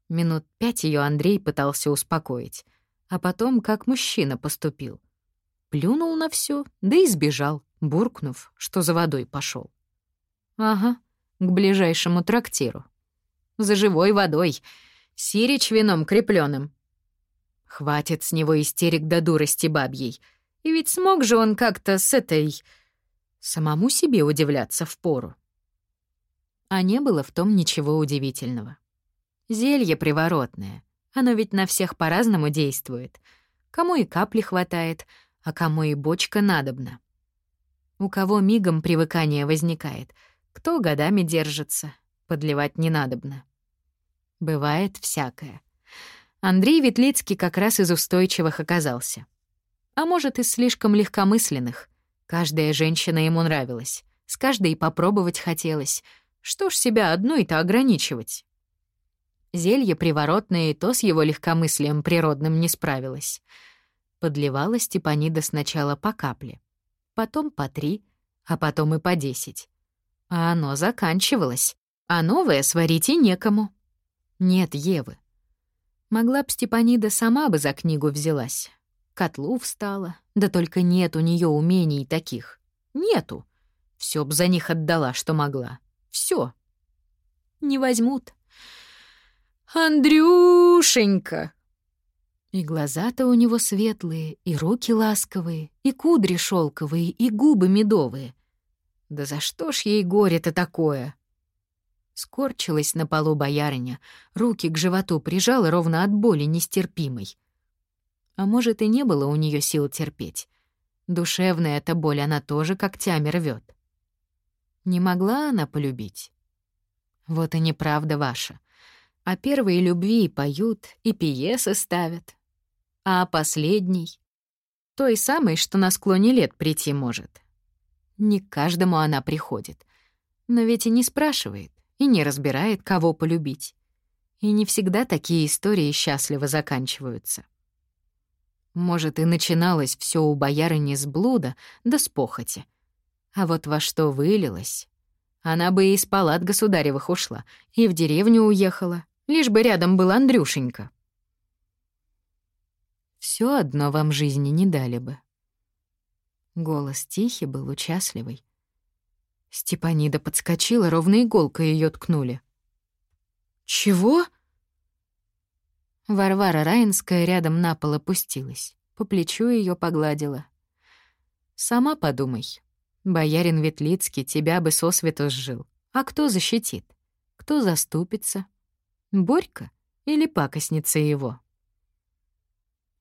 Минут пять ее Андрей пытался успокоить, а потом как мужчина поступил. Плюнул на все, да и сбежал, буркнув, что за водой пошел. Ага, к ближайшему трактиру. За живой водой, сирич вином крепленным. Хватит с него истерик до дурости бабьей. И ведь смог же он как-то с этой... Самому себе удивляться впору. А не было в том ничего удивительного. Зелье приворотное. Оно ведь на всех по-разному действует. Кому и капли хватает, а кому и бочка надобна. У кого мигом привыкание возникает, кто годами держится, подливать не надобно. Бывает всякое. Андрей Ветлицкий как раз из устойчивых оказался. А может, из слишком легкомысленных. Каждая женщина ему нравилась, с каждой попробовать хотелось. Что ж себя одной-то ограничивать? Зелье приворотное и то с его легкомыслием природным не справилось. Подливала Степанида сначала по капле, потом по три, а потом и по десять. А оно заканчивалось, а новое сварить и некому. Нет Евы. Могла б Степанида сама бы за книгу взялась, котлу встала, да только нет у нее умений таких. Нету. Все б за них отдала, что могла. Все. Не возьмут. Андрюшенька! И глаза-то у него светлые, и руки ласковые, и кудри шелковые, и губы медовые. Да за что ж ей горе-то такое? Скорчилась на полу боярыня, руки к животу прижала ровно от боли нестерпимой. А может, и не было у нее сил терпеть. Душевная эта боль она тоже когтями рвет. Не могла она полюбить? Вот и неправда ваша. А первые любви и поют, и пьесы ставят. А последний? Той самой, что на склоне лет прийти может. Не каждому она приходит. Но ведь и не спрашивает, и не разбирает, кого полюбить. И не всегда такие истории счастливо заканчиваются. Может, и начиналось все у боярыни с блуда, да с похоти. А вот во что вылилось... Она бы и из палат государевых ушла, и в деревню уехала, лишь бы рядом был Андрюшенька. Все одно вам жизни не дали бы. Голос тихий был, участливый. Степанида подскочила, ровно иголкой ее ткнули. «Чего?» Варвара Раинская рядом на пол опустилась, по плечу ее погладила. «Сама подумай. Боярин Ветлицкий тебя бы сосвету сжил. А кто защитит? Кто заступится? Борька или пакостница его?»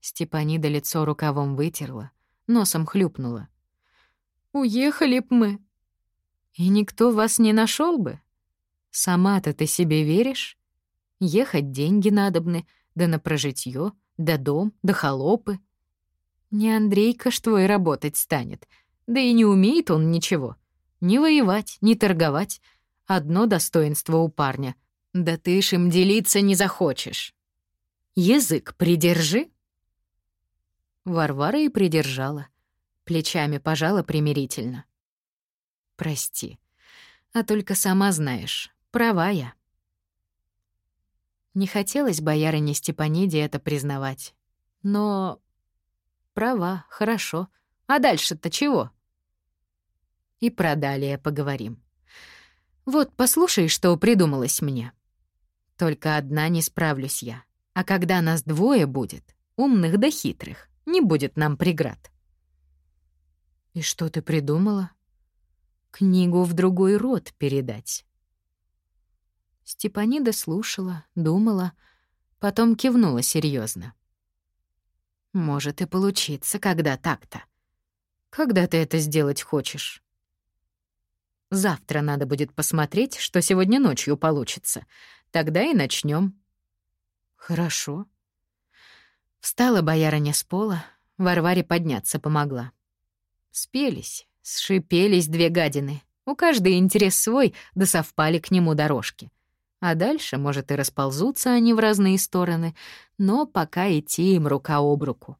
Степанида лицо рукавом вытерла, носом хлюпнула. «Уехали б мы. И никто вас не нашел бы. Сама-то ты себе веришь? Ехать деньги надобны, да на прожитье, да дом, да холопы. Не Андрейка ж твой работать станет, да и не умеет он ничего. Ни воевать, ни торговать. Одно достоинство у парня. Да ты ж им делиться не захочешь. Язык придержи. Варвара и придержала. Плечами пожала примирительно. Прости. А только сама знаешь, права я. Не хотелось боярине Степаниде это признавать. Но... Права, хорошо. А дальше-то чего? И про далее поговорим. Вот послушай, что придумалось мне. Только одна не справлюсь я. А когда нас двое будет, умных да хитрых, не будет нам преград. И что ты придумала? Книгу в другой род передать. Степанида слушала, думала, потом кивнула серьезно. «Может и получиться, когда так-то. Когда ты это сделать хочешь?» Завтра надо будет посмотреть, что сегодня ночью получится. Тогда и начнем. Хорошо. Встала боярыня с пола, Варваре подняться помогла. Спелись, сшипелись две гадины. У каждой интерес свой, да совпали к нему дорожки. А дальше, может, и расползутся они в разные стороны, но пока идти им рука об руку.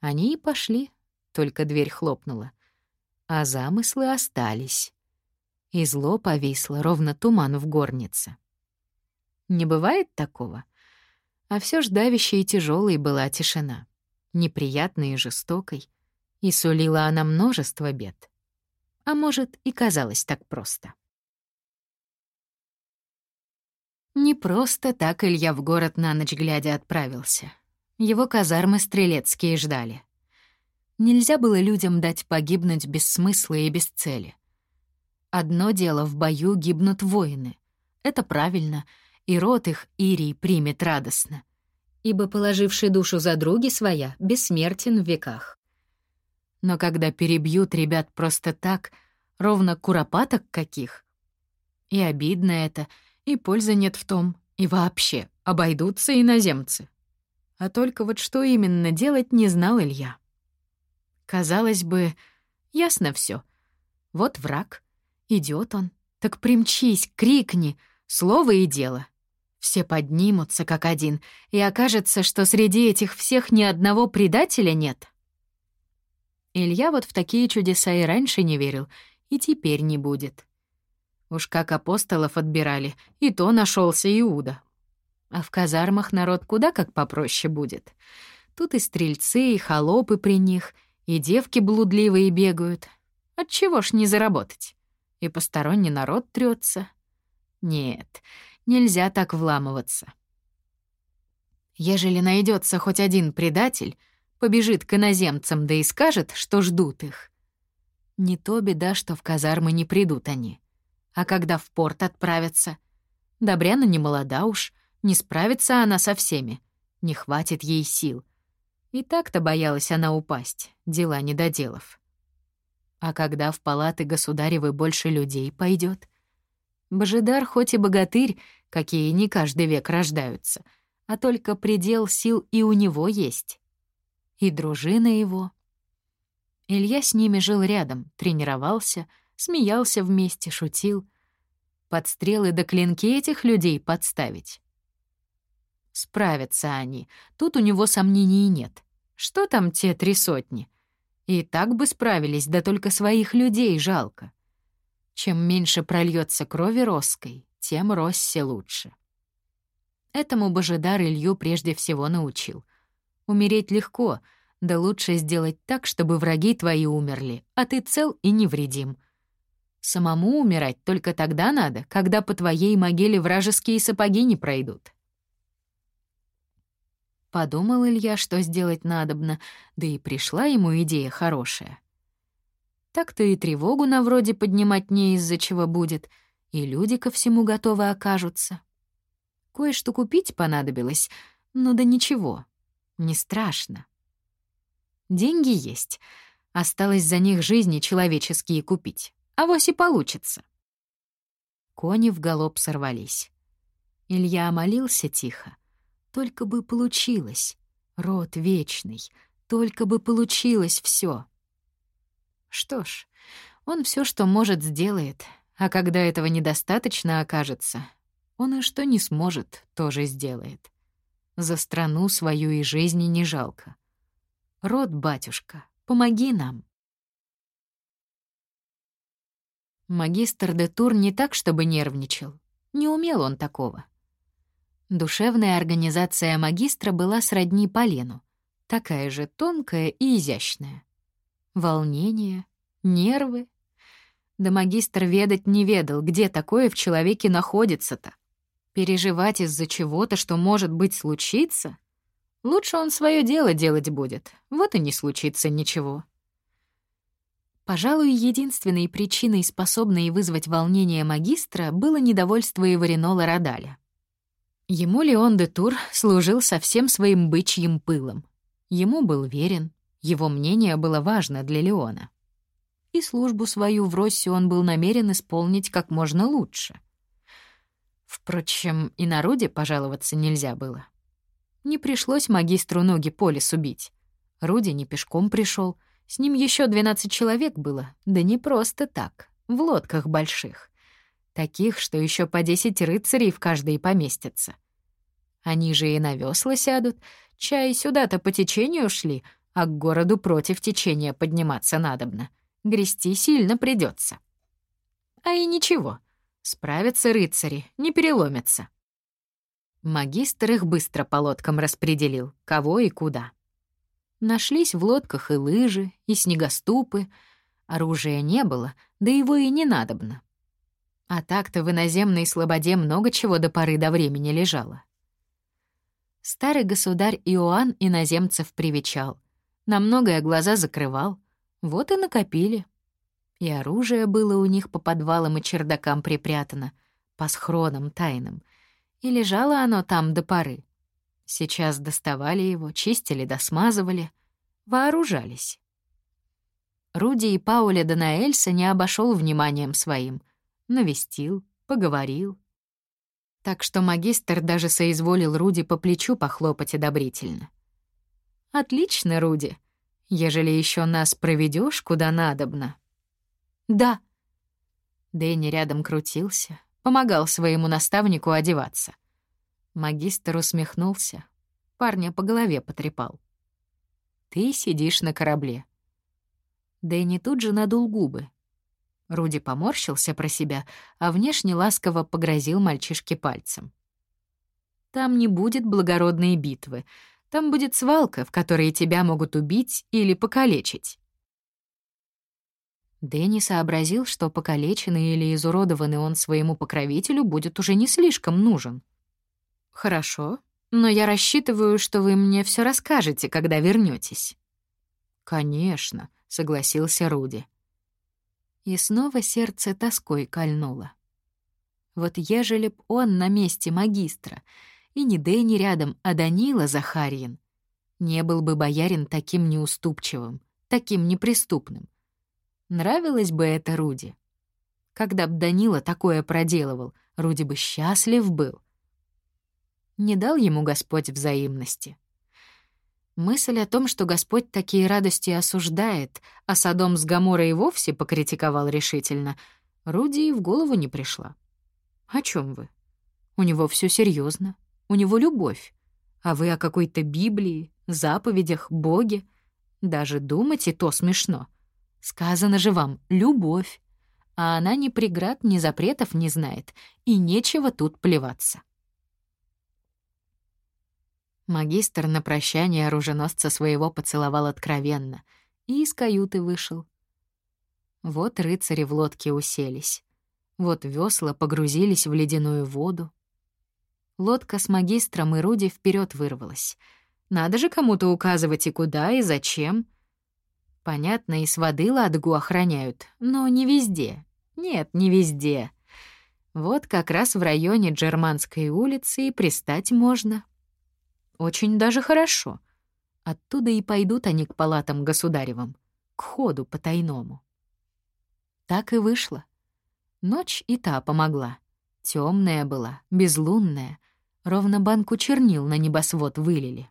Они и пошли, только дверь хлопнула. А замыслы остались. И зло повисло, ровно туман в горнице. Не бывает такого? А все ж давящей и тяжелой была тишина, неприятной и жестокой, и сулила она множество бед. А может, и казалось так просто. Не просто так Илья в город на ночь глядя отправился. Его казармы стрелецкие ждали. Нельзя было людям дать погибнуть без смысла и без цели. Одно дело, в бою гибнут воины. Это правильно, и род их Ирий примет радостно. Ибо положивший душу за други своя бессмертен в веках. Но когда перебьют ребят просто так, ровно куропаток каких, и обидно это, и пользы нет в том, и вообще обойдутся иноземцы. А только вот что именно делать не знал Илья. Казалось бы, ясно все. Вот враг, идет он, так примчись, крикни, слово и дело. Все поднимутся как один, и окажется, что среди этих всех ни одного предателя нет — Илья вот в такие чудеса и раньше не верил, и теперь не будет. Уж как апостолов отбирали, и то нашелся Иуда. А в казармах народ куда как попроще будет. Тут и стрельцы, и холопы при них, и девки блудливые бегают. Отчего ж не заработать? И посторонний народ трется. Нет, нельзя так вламываться. Ежели найдется хоть один предатель, побежит к иноземцам, да и скажет, что ждут их. Не то беда, что в казармы не придут они. А когда в порт отправятся? Добряна не молода уж, не справится она со всеми, не хватит ей сил. И так-то боялась она упасть, дела не доделав. А когда в палаты государевы больше людей пойдет? Божидар хоть и богатырь, какие не каждый век рождаются, а только предел сил и у него есть и дружина его. Илья с ними жил рядом, тренировался, смеялся вместе, шутил. Под стрелы до клинки этих людей подставить. Справятся они, тут у него сомнений нет. Что там те три сотни? И так бы справились, да только своих людей жалко. Чем меньше прольется крови Роской, тем Россе лучше. Этому Божидар Илью прежде всего научил — Умереть легко, да лучше сделать так, чтобы враги твои умерли, а ты цел и невредим. Самому умирать только тогда надо, когда по твоей могиле вражеские сапоги не пройдут. Подумал Илья, что сделать надобно, да и пришла ему идея хорошая. Так-то и тревогу на вроде поднимать не из-за чего будет, и люди ко всему готовы окажутся. Кое-что купить понадобилось, но да ничего, не страшно. Деньги есть. Осталось за них жизни человеческие купить. А вось и получится. Кони в галоп сорвались. Илья молился тихо. Только бы получилось. Род вечный. Только бы получилось все. Что ж, он все, что может, сделает. А когда этого недостаточно окажется, он и что не сможет, тоже сделает. За страну свою и жизни не жалко. Род, батюшка, помоги нам. Магистр де Тур не так, чтобы нервничал. Не умел он такого. Душевная организация магистра была сродни полену, такая же тонкая и изящная. Волнение, нервы. Да магистр ведать не ведал, где такое в человеке находится-то. Переживать из-за чего-то, что, может быть, случится? Лучше он свое дело делать будет, вот и не случится ничего. Пожалуй, единственной причиной, способной вызвать волнение магистра, было недовольство Иваринола Радаля. Ему Леон де Тур служил со всем своим бычьим пылом. Ему был верен, его мнение было важно для Леона. И службу свою в Россе он был намерен исполнить как можно лучше. Впрочем, и народе пожаловаться нельзя было. Не пришлось магистру ноги по лесу бить. Руди не пешком пришел, с ним еще 12 человек было, да не просто так, в лодках больших. Таких, что еще по 10 рыцарей в каждой поместятся. Они же и на весла сядут, чай сюда-то по течению шли, а к городу против течения подниматься надобно. Грести сильно придется. А и ничего, справятся рыцари, не переломятся. Магистр их быстро по лодкам распределил, кого и куда. Нашлись в лодках и лыжи, и снегоступы. Оружия не было, да его и не надобно. А так-то в иноземной слободе много чего до поры до времени лежало. Старый государь Иоанн иноземцев привечал. На многое глаза закрывал. Вот и накопили. И оружие было у них по подвалам и чердакам припрятано, по схронам тайным. И лежало оно там до поры. Сейчас доставали его, чистили, досмазывали, вооружались. Руди и Пауля Данаэльса не обошел вниманием своим. Навестил, поговорил. Так что магистр даже соизволил Руди по плечу похлопать одобрительно. «Отлично, Руди, ежели еще нас проведешь куда надобно». «Да». Дэнни рядом крутился, помогал своему наставнику одеваться — Магистр усмехнулся, парня по голове потрепал. «Ты сидишь на корабле». Дэнни тут же надул губы. Руди поморщился про себя, а внешне ласково погрозил мальчишке пальцем. «Там не будет благородной битвы. Там будет свалка, в которой тебя могут убить или покалечить». Дэнни сообразил, что покалеченный или изуродованный он своему покровителю будет уже не слишком нужен. Хорошо, но я рассчитываю, что вы мне все расскажете, когда вернетесь. Конечно, согласился Руди. И снова сердце тоской кольнуло. Вот ежели б он на месте магистра, и не Дэнни рядом, а Данила Захарьин, не был бы боярин таким неуступчивым, таким неприступным. Нравилось бы это Руди. Когда б Данила такое проделывал, Руди бы счастлив был. Не дал ему Господь взаимности. Мысль о том, что Господь такие радости осуждает, а Содом с Гоморой и вовсе покритиковал решительно, Руди и в голову не пришла. О чем вы? У него все серьезно, у него любовь. А вы о какой-то Библии, заповедях, Боге? Даже думать и то смешно. Сказано же вам «любовь». А она ни преград, ни запретов не знает, и нечего тут плеваться. Магистр на прощание оруженосца своего поцеловал откровенно и из каюты вышел. Вот рыцари в лодке уселись. Вот весла погрузились в ледяную воду. Лодка с магистром и Руди вперед вырвалась. Надо же кому-то указывать и куда, и зачем. Понятно, и с воды ладогу охраняют, но не везде. Нет, не везде. Вот как раз в районе Джерманской улицы и пристать можно. Очень даже хорошо. Оттуда и пойдут они к палатам государевым, к ходу потайному. Так и вышло. Ночь и та помогла. Темная была, безлунная, ровно банку чернил на небосвод вылили.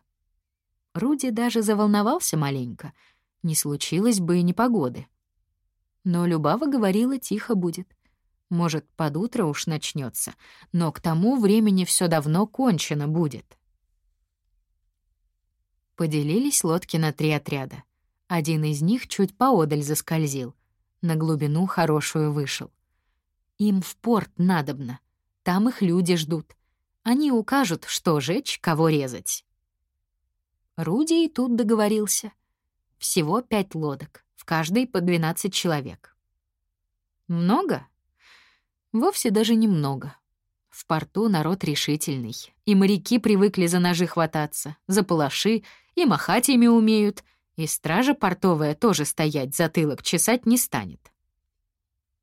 Руди даже заволновался маленько, не случилось бы и непогоды. Но Любава говорила, тихо будет. Может, под утро уж начнется, но к тому времени все давно кончено будет. Поделились лодки на три отряда. Один из них чуть поодаль заскользил. На глубину хорошую вышел. Им в порт надобно. Там их люди ждут. Они укажут, что жечь, кого резать. Руди и тут договорился. Всего пять лодок, в каждой по 12 человек. Много? Вовсе даже немного. В порту народ решительный, и моряки привыкли за ножи хвататься, за палаши, и махать ими умеют, и стража портовая тоже стоять, затылок чесать не станет.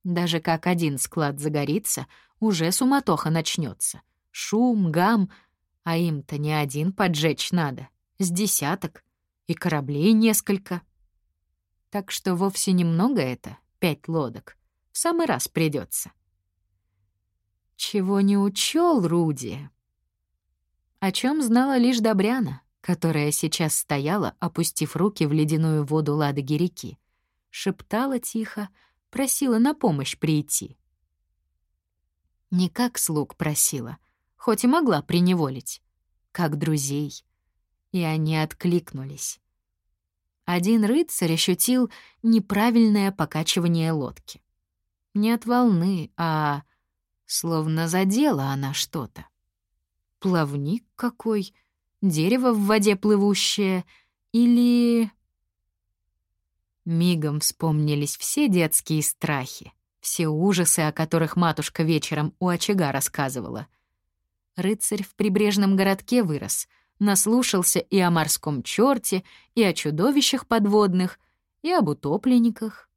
Даже как один склад загорится, уже суматоха начнется. Шум, гам, а им-то не один поджечь надо, с десяток, и кораблей несколько. Так что вовсе немного это, пять лодок. В самый раз придется. Чего не учел Руди? О чем знала лишь Добряна, которая сейчас стояла, опустив руки в ледяную воду Ладоги реки. Шептала тихо, просила на помощь прийти. Не как слуг просила, хоть и могла приневолить, как друзей. И они откликнулись. Один рыцарь ощутил неправильное покачивание лодки. Не от волны, а словно задела она что-то. Плавник какой, дерево в воде плывущее или... Мигом вспомнились все детские страхи, все ужасы, о которых матушка вечером у очага рассказывала. Рыцарь в прибрежном городке вырос, наслушался и о морском чёрте, и о чудовищах подводных, и об утопленниках.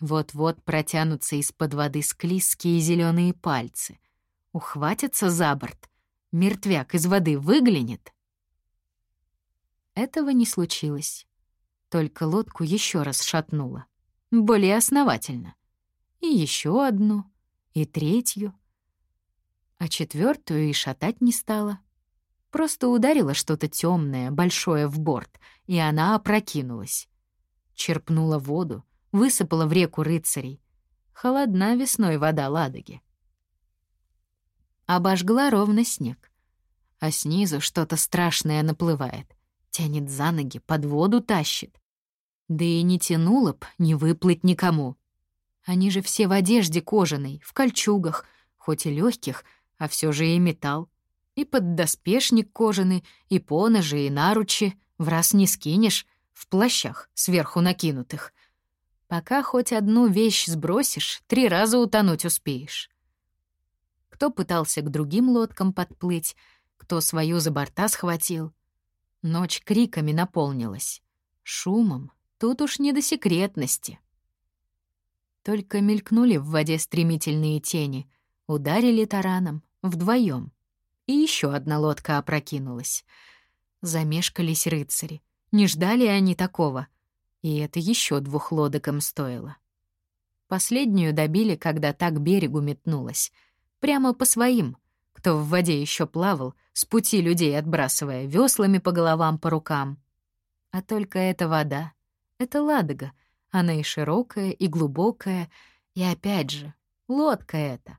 Вот-вот протянутся из-под воды склизкие зеленые пальцы, ухватятся за борт, мертвяк из воды выглянет. Этого не случилось. Только лодку еще раз шатнуло. Более основательно. И еще одну, и третью. А четвертую и шатать не стала. Просто ударило что-то темное, большое в борт, и она опрокинулась. Черпнула воду, высыпала в реку рыцарей. Холодна весной вода Ладоги. Обожгла ровно снег. А снизу что-то страшное наплывает. Тянет за ноги, под воду тащит. Да и не тянуло б, не выплыть никому. Они же все в одежде кожаной, в кольчугах, хоть и легких, а все же и металл. И поддоспешник кожаный, и поножи, и наручи. В раз не скинешь, в плащах, сверху накинутых. Пока хоть одну вещь сбросишь, три раза утонуть успеешь. Кто пытался к другим лодкам подплыть, кто свою за борта схватил. Ночь криками наполнилась, шумом, Тут уж не до секретности. Только мелькнули в воде стремительные тени, ударили тараном вдвоем, И еще одна лодка опрокинулась. Замешкались рыцари. Не ждали они такого. И это еще двух лодок им стоило. Последнюю добили, когда так берегу метнулась. Прямо по своим, кто в воде еще плавал, с пути людей отбрасывая веслами по головам, по рукам. А только эта вода это Ладога. Она и широкая, и глубокая, и опять же, лодка эта.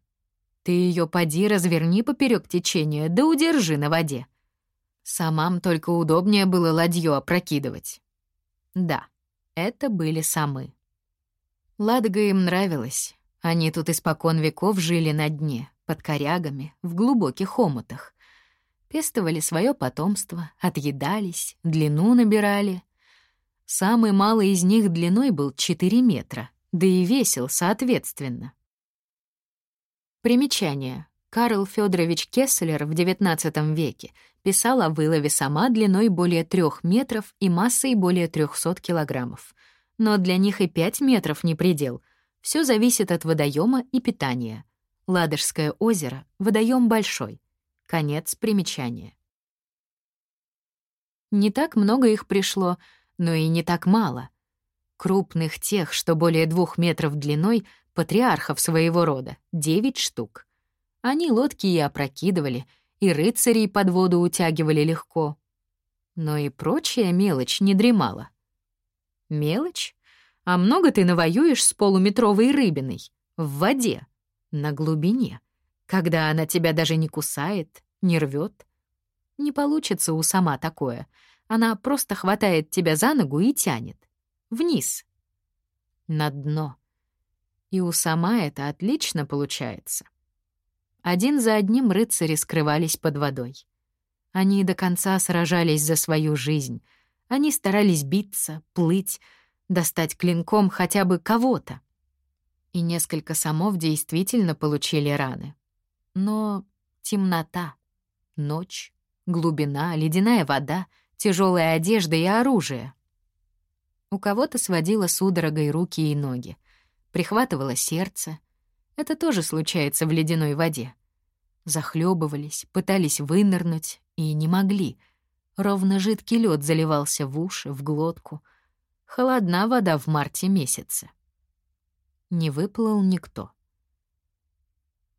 Ты ее поди разверни поперек течения, да удержи на воде. Самам только удобнее было ладью опрокидывать. Да, это были самы. Ладога им нравилась. Они тут испокон веков жили на дне, под корягами, в глубоких омутах. Пестовали свое потомство, отъедались, длину набирали — Самый малый из них длиной был 4 метра, да и весил соответственно. Примечание. Карл Федорович Кесслер в XIX веке писал о вылове сама длиной более 3 метров и массой более 300 килограммов. Но для них и 5 метров не предел. Все зависит от водоема и питания. Ладожское озеро — водоем большой. Конец примечания. Не так много их пришло — но и не так мало. Крупных тех, что более двух метров длиной, патриархов своего рода, девять штук. Они лодки и опрокидывали, и рыцарей под воду утягивали легко. Но и прочая мелочь не дремала. Мелочь? А много ты навоюешь с полуметровой рыбиной? В воде, на глубине, когда она тебя даже не кусает, не рвет. Не получится у сама такое — она просто хватает тебя за ногу и тянет. Вниз. На дно. И у сама это отлично получается. Один за одним рыцари скрывались под водой. Они до конца сражались за свою жизнь. Они старались биться, плыть, достать клинком хотя бы кого-то. И несколько самов действительно получили раны. Но темнота, ночь, глубина, ледяная вода — тяжелая одежда и оружие. У кого-то сводило судорогой руки и ноги, прихватывало сердце. Это тоже случается в ледяной воде. Захлебывались, пытались вынырнуть и не могли. Ровно жидкий лед заливался в уши, в глотку. Холодна вода в марте месяце. Не выплыл никто.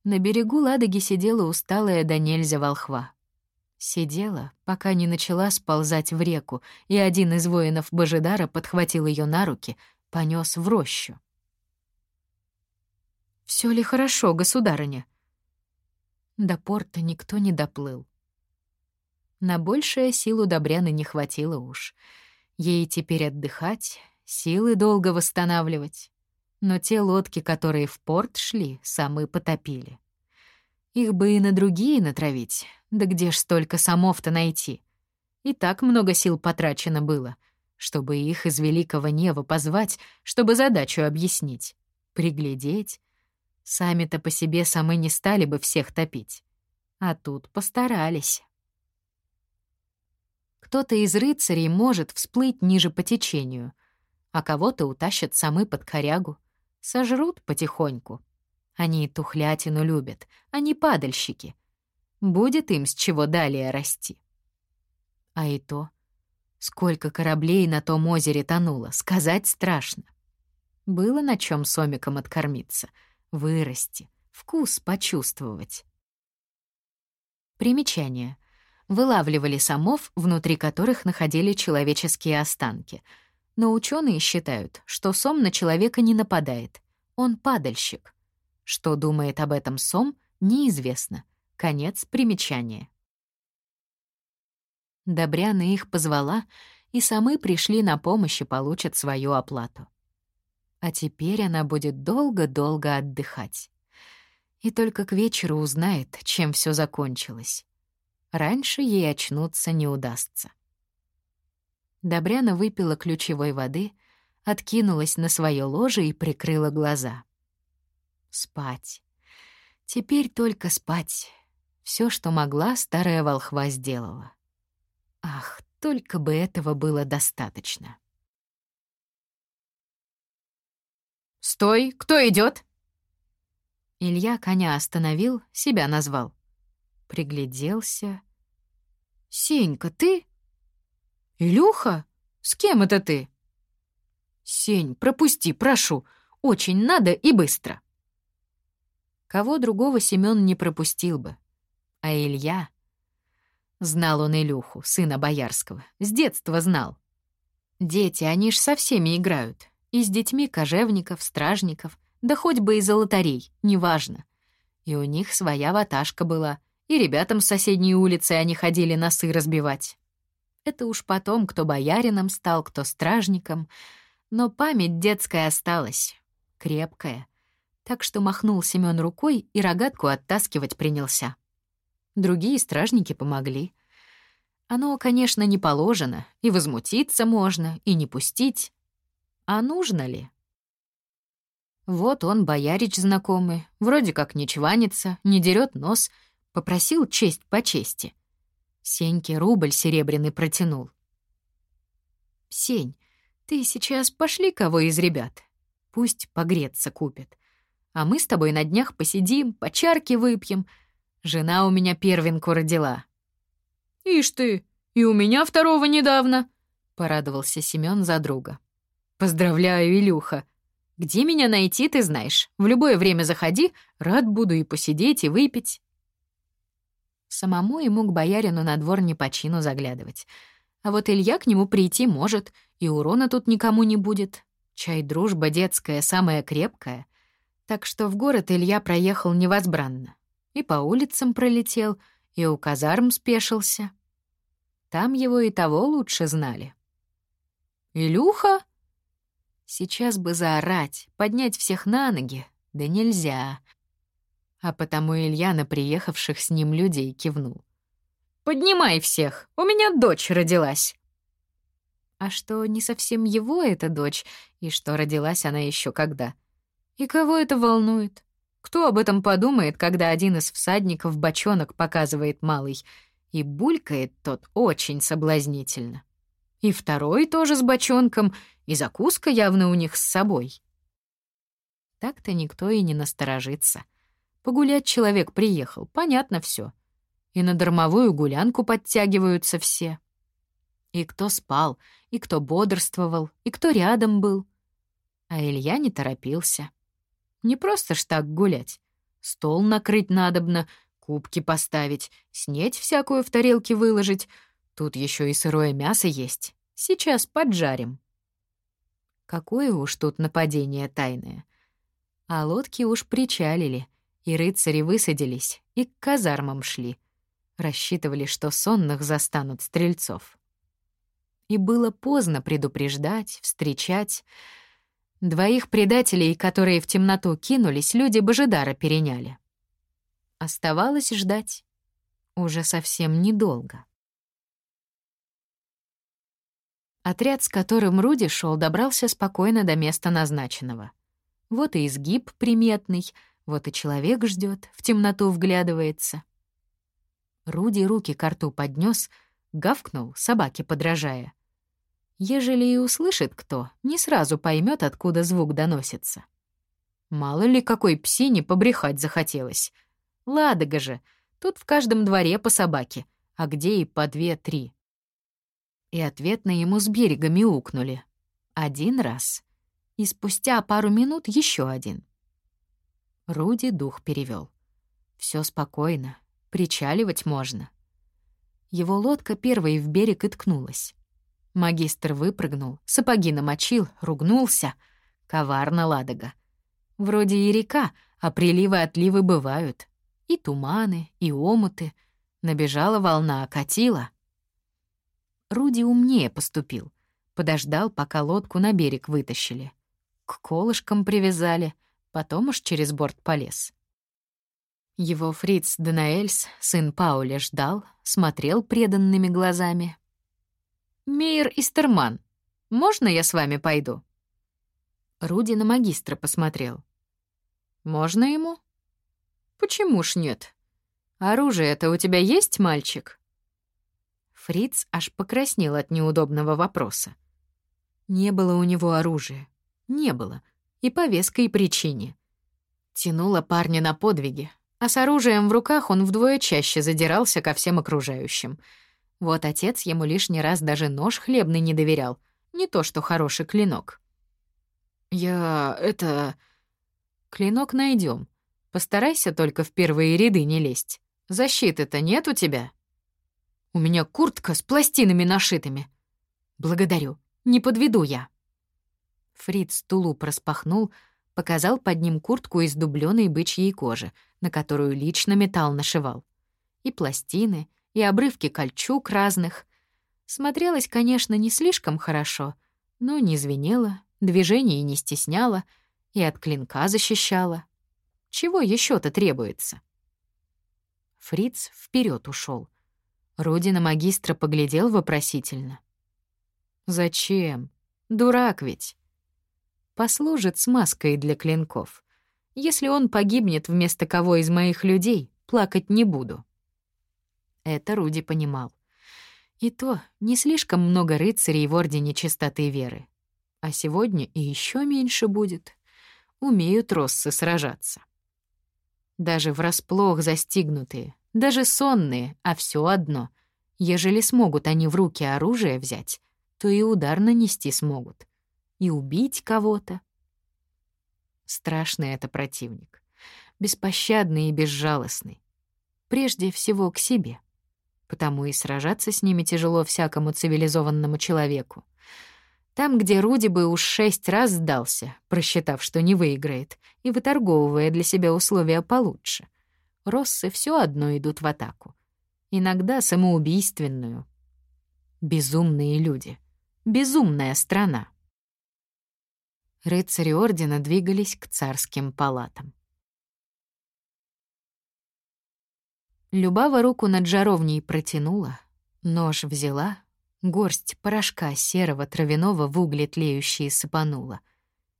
На берегу Ладоги сидела усталая до нельзя волхва. Сидела, пока не начала сползать в реку, и один из воинов Божидара подхватил ее на руки, понес в рощу. Все ли хорошо, государыня?» До порта никто не доплыл. На большее силу Добряны не хватило уж. Ей теперь отдыхать, силы долго восстанавливать. Но те лодки, которые в порт шли, самые потопили. Их бы и на другие натравить, да где ж столько самов-то найти? И так много сил потрачено было, чтобы их из Великого Нева позвать, чтобы задачу объяснить, приглядеть, Сами-то по себе самы не стали бы всех топить. А тут постарались. Кто-то из рыцарей может всплыть ниже по течению, а кого-то утащат самы под корягу. Сожрут потихоньку. Они тухлятину любят, они падальщики. Будет им с чего далее расти. А и то, сколько кораблей на том озере тонуло, сказать страшно. Было на чем сомиком откормиться — вырасти, вкус почувствовать. Примечание. Вылавливали самов, внутри которых находили человеческие останки. Но ученые считают, что сом на человека не нападает. Он падальщик. Что думает об этом сом, неизвестно. Конец примечания. Добряна их позвала, и самы пришли на помощь и получат свою оплату. А теперь она будет долго-долго отдыхать. И только к вечеру узнает, чем все закончилось. Раньше ей очнуться не удастся. Добряна выпила ключевой воды, откинулась на свое ложе и прикрыла глаза. Спать. Теперь только спать. Все, что могла, старая волхва сделала. Ах, только бы этого было достаточно. «Стой! Кто идет? Илья коня остановил, себя назвал. Пригляделся. «Сенька, ты?» «Илюха? С кем это ты?» «Сень, пропусти, прошу. Очень надо и быстро». Кого другого Семён не пропустил бы. А Илья... Знал он Илюху, сына Боярского. С детства знал. Дети, они ж со всеми играют. И с детьми кожевников, стражников, да хоть бы и золотарей, неважно. И у них своя ваташка была, и ребятам с соседней улицы они ходили носы разбивать. Это уж потом, кто боярином стал, кто стражником. Но память детская осталась, крепкая. Так что махнул Семён рукой и рогатку оттаскивать принялся. Другие стражники помогли. Оно, конечно, не положено, и возмутиться можно, и не пустить, а нужно ли? Вот он, боярич знакомый, вроде как не чванится, не дерет нос, попросил честь по чести. Сеньке рубль серебряный протянул. «Сень, ты сейчас пошли кого из ребят. Пусть погреться купят. А мы с тобой на днях посидим, по чарке выпьем. Жена у меня первенку родила». «Ишь ты, и у меня второго недавно», — порадовался Семён за друга. «Поздравляю, Илюха. Где меня найти, ты знаешь. В любое время заходи, рад буду и посидеть, и выпить». Самому ему к боярину на двор не по чину заглядывать. А вот Илья к нему прийти может, и урона тут никому не будет. Чай дружба детская, самая крепкая. Так что в город Илья проехал невозбранно. И по улицам пролетел, и у казарм спешился. Там его и того лучше знали. «Илюха?» Сейчас бы заорать, поднять всех на ноги, да нельзя. А потому Илья на приехавших с ним людей кивнул. «Поднимай всех, у меня дочь родилась». А что, не совсем его эта дочь, и что родилась она еще когда? И кого это волнует? Кто об этом подумает, когда один из всадников бочонок показывает малый, и булькает тот очень соблазнительно? И второй тоже с бочонком, и закуска явно у них с собой. Так-то никто и не насторожится. Погулять человек приехал, понятно все. И на дармовую гулянку подтягиваются все. И кто спал, и кто бодрствовал, и кто рядом был. А Илья не торопился. Не просто ж так гулять. Стол накрыть надобно, кубки поставить, снеть всякую в тарелке выложить. Тут еще и сырое мясо есть. Сейчас поджарим. Какое уж тут нападение тайное. А лодки уж причалили, и рыцари высадились, и к казармам шли. Рассчитывали, что сонных застанут стрельцов. И было поздно предупреждать, встречать. Двоих предателей, которые в темноту кинулись, люди Божидара переняли. Оставалось ждать. Уже совсем недолго. Отряд, с которым Руди шел, добрался спокойно до места назначенного. Вот и изгиб приметный, вот и человек ждет, в темноту вглядывается. Руди руки к рту поднес, гавкнул, собаке подражая. Ежели и услышит кто, не сразу поймет, откуда звук доносится. Мало ли какой псине побрехать захотелось. Ладога же, тут в каждом дворе по собаке, а где и по две-три. И ответно ему с берега мяукнули. Один раз. И спустя пару минут еще один. Руди дух перевел. Все спокойно, причаливать можно. Его лодка первой в берег и ткнулась. Магистр выпрыгнул, сапоги намочил, ругнулся. Коварно Ладога. Вроде и река, а приливы-отливы бывают. И туманы, и омуты. Набежала волна, окатила. Руди умнее поступил. Подождал, пока лодку на берег вытащили. К колышкам привязали, потом уж через борт полез. Его фриц Данаэльс, сын Пауля, ждал, смотрел преданными глазами. «Мейер Истерман, можно я с вами пойду?» Руди на магистра посмотрел. «Можно ему?» «Почему ж нет? Оружие-то у тебя есть, мальчик?» Фриц аж покраснел от неудобного вопроса. Не было у него оружия. Не было. И по веской причине. Тянуло парня на подвиги, а с оружием в руках он вдвое чаще задирался ко всем окружающим. Вот отец ему лишний раз даже нож хлебный не доверял, не то что хороший клинок. «Я... это...» «Клинок найдем. Постарайся только в первые ряды не лезть. Защиты-то нет у тебя?» У меня куртка с пластинами нашитыми. Благодарю, не подведу я. Фриц тулуп распахнул, показал под ним куртку из дубленой бычьей кожи, на которую лично металл нашивал. И пластины, и обрывки кольчуг разных. Смотрелось, конечно, не слишком хорошо, но не звенело, движений не стесняло и от клинка защищало. Чего еще то требуется? Фриц вперед ушел, Родина магистра поглядел вопросительно. «Зачем? Дурак ведь. Послужит смазкой для клинков. Если он погибнет вместо кого из моих людей, плакать не буду». Это Руди понимал. И то не слишком много рыцарей в Ордене Чистоты Веры. А сегодня и еще меньше будет. Умеют россы сражаться. Даже врасплох застигнутые, даже сонные, а все одно. Ежели смогут они в руки оружие взять, то и удар нанести смогут. И убить кого-то. Страшный это противник. Беспощадный и безжалостный. Прежде всего к себе. Потому и сражаться с ними тяжело всякому цивилизованному человеку. Там, где Руди бы уж шесть раз сдался, просчитав, что не выиграет, и выторговывая для себя условия получше, Россы все одно идут в атаку. Иногда самоубийственную. Безумные люди. Безумная страна. Рыцари Ордена двигались к царским палатам. Любава руку над жаровней протянула, нож взяла, горсть порошка серого травяного в угле тлеющие сыпанула.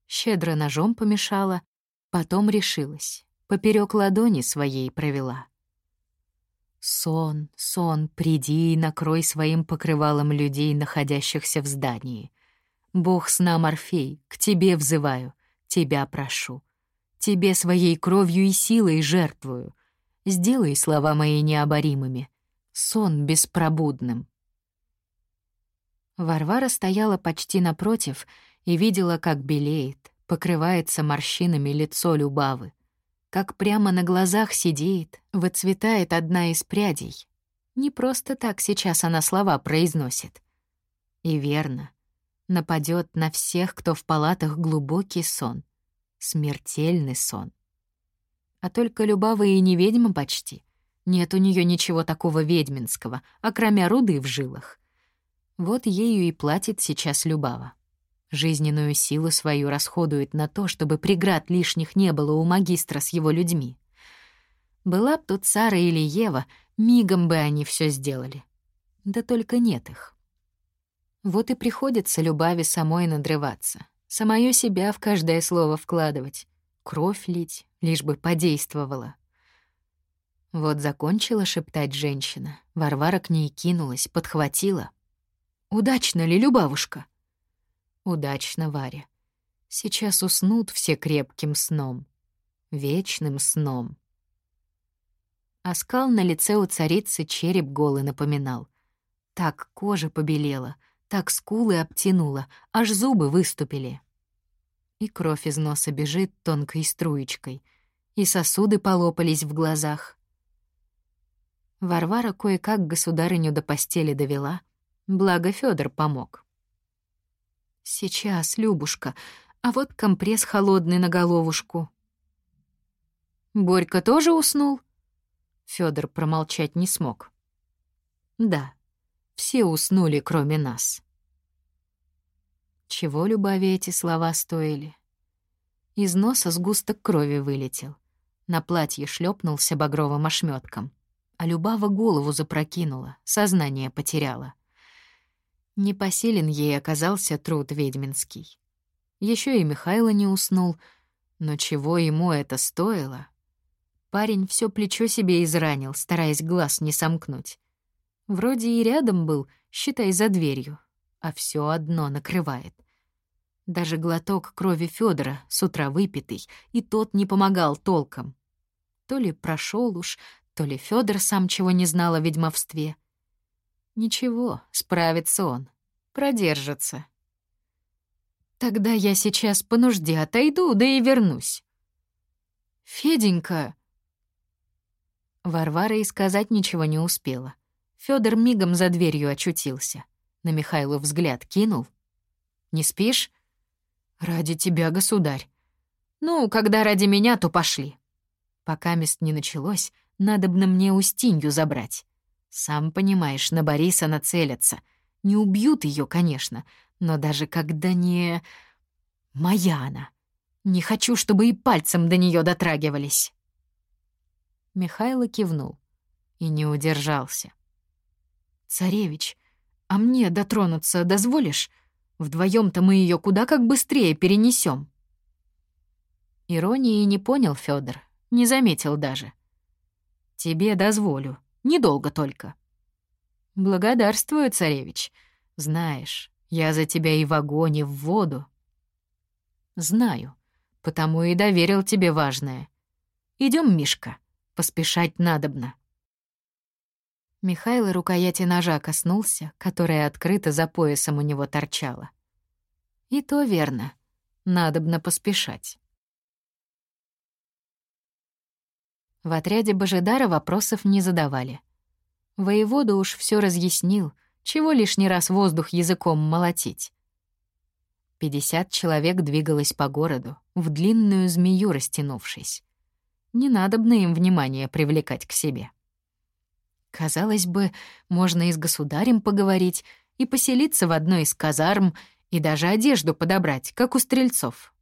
Щедро ножом помешала, потом решилась поперек ладони своей провела. Сон, сон, приди и накрой своим покрывалом людей, находящихся в здании. Бог сна Морфей, к тебе взываю, тебя прошу. Тебе своей кровью и силой жертвую. Сделай слова мои необоримыми, сон беспробудным. Варвара стояла почти напротив и видела, как белеет, покрывается морщинами лицо Любавы, как прямо на глазах сидеет, выцветает одна из прядей. Не просто так сейчас она слова произносит. И верно, нападет на всех, кто в палатах глубокий сон, смертельный сон. А только Любава и не ведьма почти. Нет у нее ничего такого ведьминского, окромя руды в жилах. Вот ею и платит сейчас Любава. Жизненную силу свою расходует на то, чтобы преград лишних не было у магистра с его людьми. Была б тут Сара или Ева, мигом бы они все сделали. Да только нет их. Вот и приходится Любави самой надрываться, самое себя в каждое слово вкладывать, кровь лить, лишь бы подействовала. Вот закончила шептать женщина. Варвара к ней кинулась, подхватила. «Удачно ли, Любавушка?» «Удачно, Варя. Сейчас уснут все крепким сном. Вечным сном». Оскал на лице у царицы череп голый напоминал. Так кожа побелела, так скулы обтянула, аж зубы выступили. И кровь из носа бежит тонкой струечкой, и сосуды полопались в глазах. Варвара кое-как государыню до постели довела, благо Федор помог. «Сейчас, Любушка, а вот компресс холодный на головушку». «Борька тоже уснул?» Федор промолчать не смог. «Да, все уснули, кроме нас». Чего Любави эти слова стоили? Из носа сгусток крови вылетел. На платье шлепнулся багровым ошметком а Любава голову запрокинула, сознание потеряла. Непосилен ей оказался труд ведьминский. Еще и Михайло не уснул, но чего ему это стоило? Парень все плечо себе изранил, стараясь глаз не сомкнуть. Вроде и рядом был, считай, за дверью, а все одно накрывает. Даже глоток крови Федора с утра выпитый, и тот не помогал толком. То ли прошел уж, то ли Федор сам чего не знал о ведьмовстве. Ничего, справится он, продержится. Тогда я сейчас по нужде отойду, да и вернусь. Феденька... Варвара и сказать ничего не успела. Федор мигом за дверью очутился. На Михайлу взгляд кинул. «Не спишь?» «Ради тебя, государь». «Ну, когда ради меня, то пошли». Пока мест не началось, Надобно мне Устинью забрать. Сам понимаешь, на Бориса нацелятся. Не убьют ее, конечно, но даже когда не... Моя она. Не хочу, чтобы и пальцем до нее дотрагивались. Михайло кивнул и не удержался. «Царевич, а мне дотронуться дозволишь? вдвоем то мы ее куда как быстрее перенесем. Иронии не понял Федор, не заметил даже. Тебе дозволю. Недолго только. Благодарствую, царевич. Знаешь, я за тебя и в огонь, и в воду. Знаю, потому и доверил тебе важное. Идем, Мишка, поспешать надобно. Михаил рукояти ножа коснулся, которая открыто за поясом у него торчала. И то верно. Надобно поспешать. В отряде Божидара вопросов не задавали. Воевода уж все разъяснил, чего лишний раз воздух языком молотить. Пятьдесят человек двигалось по городу, в длинную змею растянувшись. Не надо бы им внимание привлекать к себе. Казалось бы, можно и с государем поговорить, и поселиться в одной из казарм, и даже одежду подобрать, как у стрельцов.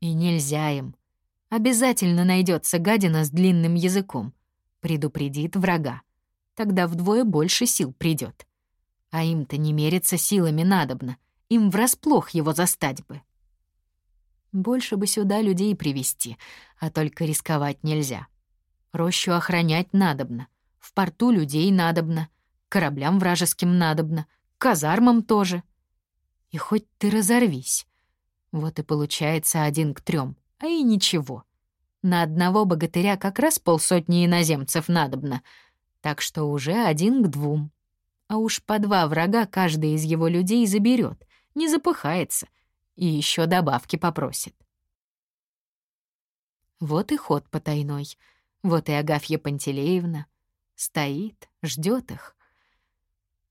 И нельзя им. Обязательно найдется гадина с длинным языком. Предупредит врага. Тогда вдвое больше сил придет. А им-то не мериться силами надобно. Им врасплох его застать бы. Больше бы сюда людей привести, а только рисковать нельзя. Рощу охранять надобно. В порту людей надобно. Кораблям вражеским надобно. Казармам тоже. И хоть ты разорвись. Вот и получается один к трем а и ничего. На одного богатыря как раз полсотни иноземцев надобно, так что уже один к двум. А уж по два врага каждый из его людей заберет, не запыхается и еще добавки попросит. Вот и ход потайной, вот и Агафья Пантелеевна. Стоит, ждет их.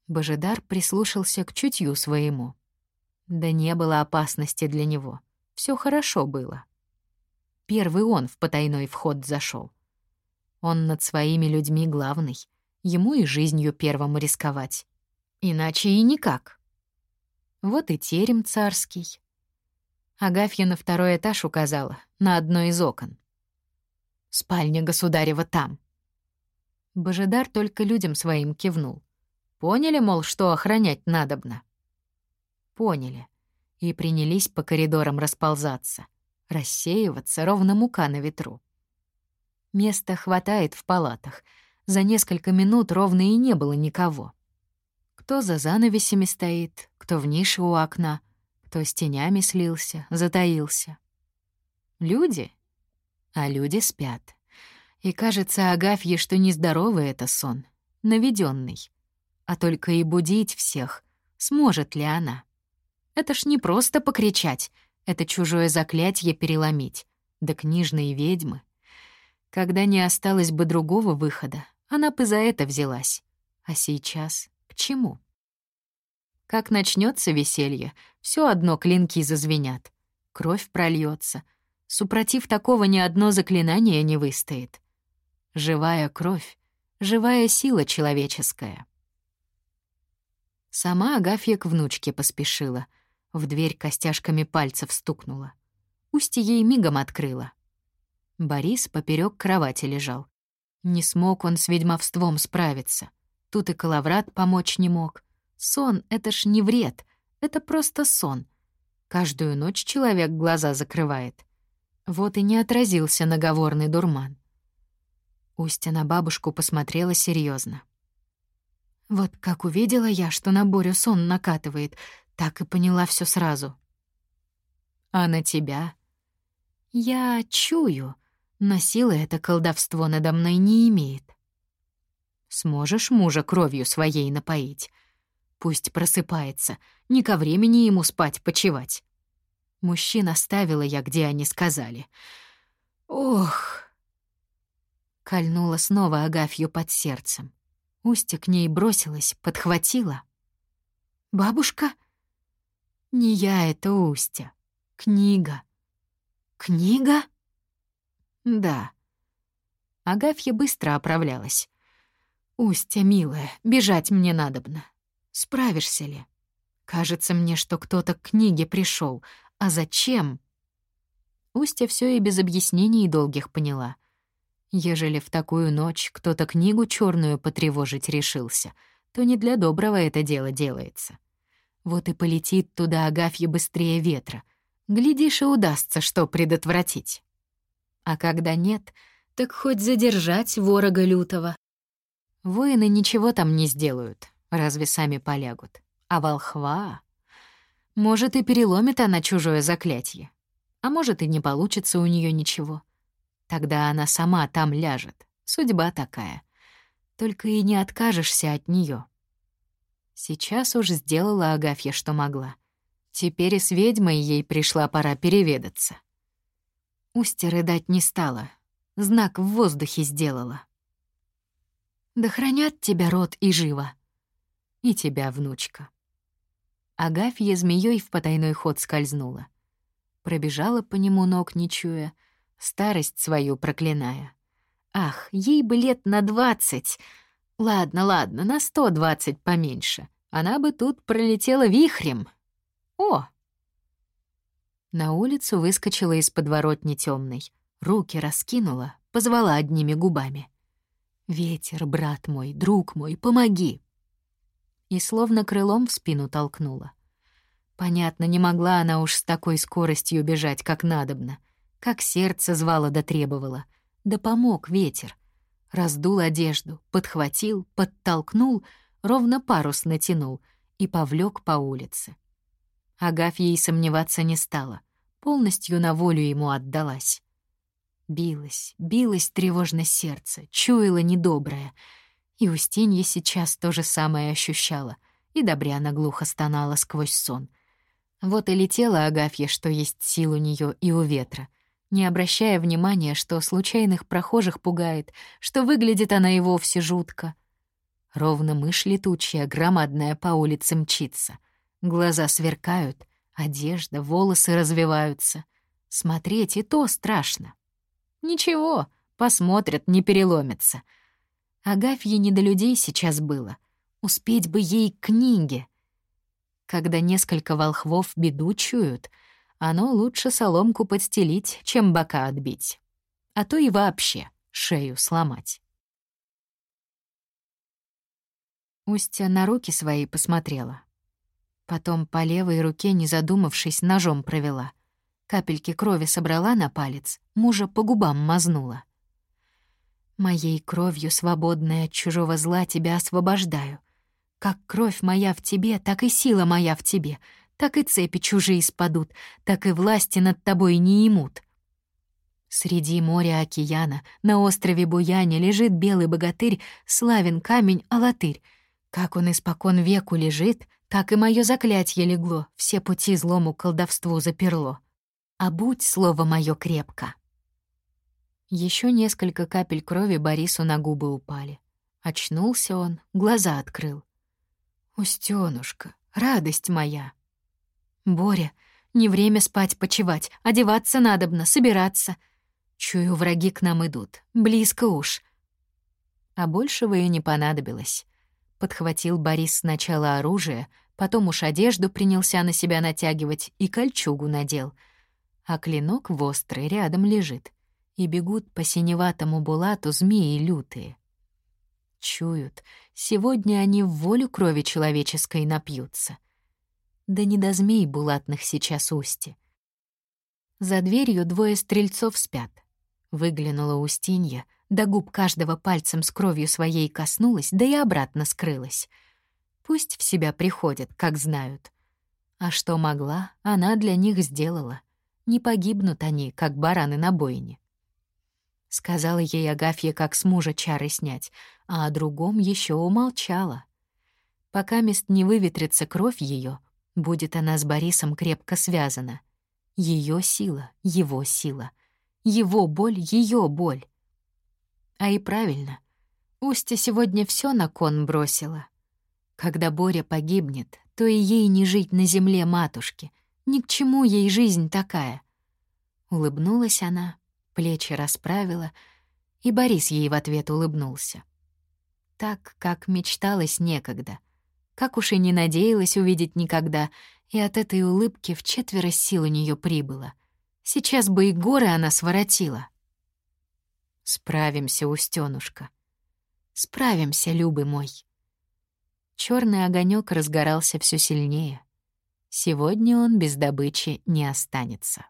Божидар прислушался к чутью своему. Да не было опасности для него. Все хорошо было. Первый он в потайной вход зашел. Он над своими людьми главный. Ему и жизнью первому рисковать. Иначе и никак. Вот и терем царский. Агафья на второй этаж указала, на одно из окон. «Спальня государева там». Божидар только людям своим кивнул. Поняли, мол, что охранять надобно? Поняли. И принялись по коридорам расползаться, рассеиваться, ровно мука на ветру. Места хватает в палатах. За несколько минут ровно и не было никого. Кто за занавесями стоит, кто в нише у окна, кто с тенями слился, затаился. Люди? А люди спят. И кажется Агафье, что нездоровый это сон, наведенный. А только и будить всех, сможет ли она? Это ж не просто покричать, это чужое заклятие переломить. Да книжные ведьмы. Когда не осталось бы другого выхода, она бы за это взялась. А сейчас к чему? Как начнется веселье, все одно клинки зазвенят. Кровь прольется. Супротив такого ни одно заклинание не выстоит. Живая кровь, живая сила человеческая. Сама Агафья к внучке поспешила. В дверь костяшками пальцев стукнула. Устье ей мигом открыла. Борис поперек кровати лежал. Не смог он с ведьмовством справиться. Тут и Калаврат помочь не мог. Сон — это ж не вред, это просто сон. Каждую ночь человек глаза закрывает. Вот и не отразился наговорный дурман. Устя на бабушку посмотрела серьезно. Вот как увидела я, что на Борю сон накатывает, так и поняла все сразу. А на тебя? Я чую, но силы это колдовство надо мной не имеет. Сможешь мужа кровью своей напоить? Пусть просыпается, не ко времени ему спать, почевать. Мужчин оставила я, где они сказали. Ох! Кольнула снова Агафью под сердцем. Устья к ней бросилась, подхватила. «Бабушка?» «Не я это, Устья. Книга». «Книга?» Да. Агафья быстро оправлялась. «Устья, милая, бежать мне надобно. Справишься ли? Кажется мне, что кто-то к книге пришел. А зачем?» Устья все и без объяснений долгих поняла. Ежели в такую ночь кто-то книгу черную потревожить решился, то не для доброго это дело делается. Вот и полетит туда Агафья быстрее ветра. Глядишь, и удастся что предотвратить. А когда нет, так хоть задержать ворога лютого. Воины ничего там не сделают, разве сами полягут. А волхва... Может, и переломит она чужое заклятие. А может, и не получится у нее ничего. Тогда она сама там ляжет. Судьба такая. Только и не откажешься от нее. Сейчас уж сделала Агафья, что могла. Теперь и с ведьмой ей пришла пора переведаться. Устья рыдать не стала. Знак в воздухе сделала. «Да хранят тебя род и живо. И тебя, внучка». Агафья змеей в потайной ход скользнула. Пробежала по нему ног, не чуя, старость свою проклиная. Ах, ей бы лет на двадцать. Ладно, ладно, на сто двадцать поменьше. Она бы тут пролетела вихрем. О, на улицу выскочила из подворотни темной, руки раскинула, позвала одними губами. «Ветер, брат мой, друг мой, помоги!» И словно крылом в спину толкнула. Понятно, не могла она уж с такой скоростью бежать, как надобно. Как сердце звало да требовало. Да помог ветер. Раздул одежду, подхватил, подтолкнул, ровно парус натянул и повлек по улице. Агафья и сомневаться не стала, полностью на волю ему отдалась. Билось, билось тревожно сердце, чуяло недоброе. И Устинья сейчас то же самое ощущала, и Добряна глухо стонала сквозь сон. Вот и летела Агафья, что есть сил у нее и у ветра. Не обращая внимания, что случайных прохожих пугает, что выглядит она и вовсе жутко. Ровно мышь летучая, громадная по улице мчится. Глаза сверкают, одежда, волосы развиваются. Смотреть и то страшно. Ничего, посмотрят, не переломится. Агафье не до людей сейчас было. Успеть бы ей к книге. Когда несколько волхвов беду чуют — оно лучше соломку подстелить, чем бока отбить. А то и вообще шею сломать. Устья на руки свои посмотрела. Потом по левой руке, не задумавшись, ножом провела. Капельки крови собрала на палец, мужа по губам мазнула. «Моей кровью, свободная от чужого зла, тебя освобождаю. Как кровь моя в тебе, так и сила моя в тебе — так и цепи чужие спадут, так и власти над тобой не имут. Среди моря океана, на острове Буяне, лежит белый богатырь, славен камень Алатырь. Как он испокон веку лежит, так и мое заклятье легло, все пути злому колдовству заперло. А будь слово мое крепко. Еще несколько капель крови Борису на губы упали. Очнулся он, глаза открыл. «Устёнушка, радость моя!» «Боря, не время спать, почевать, одеваться надобно, собираться. Чую, враги к нам идут, близко уж». А большего и не понадобилось. Подхватил Борис сначала оружие, потом уж одежду принялся на себя натягивать и кольчугу надел. А клинок в острый рядом лежит, и бегут по синеватому булату змеи лютые. Чуют, сегодня они в волю крови человеческой напьются — да не до змей булатных сейчас Усти. За дверью двое стрельцов спят. Выглянула Устинья, до губ каждого пальцем с кровью своей коснулась, да и обратно скрылась. Пусть в себя приходят, как знают. А что могла, она для них сделала. Не погибнут они, как бараны на бойне. Сказала ей Агафья, как с мужа чары снять, а о другом еще умолчала. Пока мест не выветрится кровь ее, Будет она с Борисом крепко связана. Ее сила, его сила. Его боль, ее боль. А и правильно. Устья сегодня все на кон бросила. Когда Боря погибнет, то и ей не жить на земле матушки. Ни к чему ей жизнь такая. Улыбнулась она, плечи расправила, и Борис ей в ответ улыбнулся. Так, как мечталось некогда — как уж и не надеялась увидеть никогда, и от этой улыбки в четверо сил у нее прибыло. Сейчас бы и горы она своротила. Справимся, Устёнушка. Справимся, любый мой. Черный огонек разгорался все сильнее. Сегодня он без добычи не останется.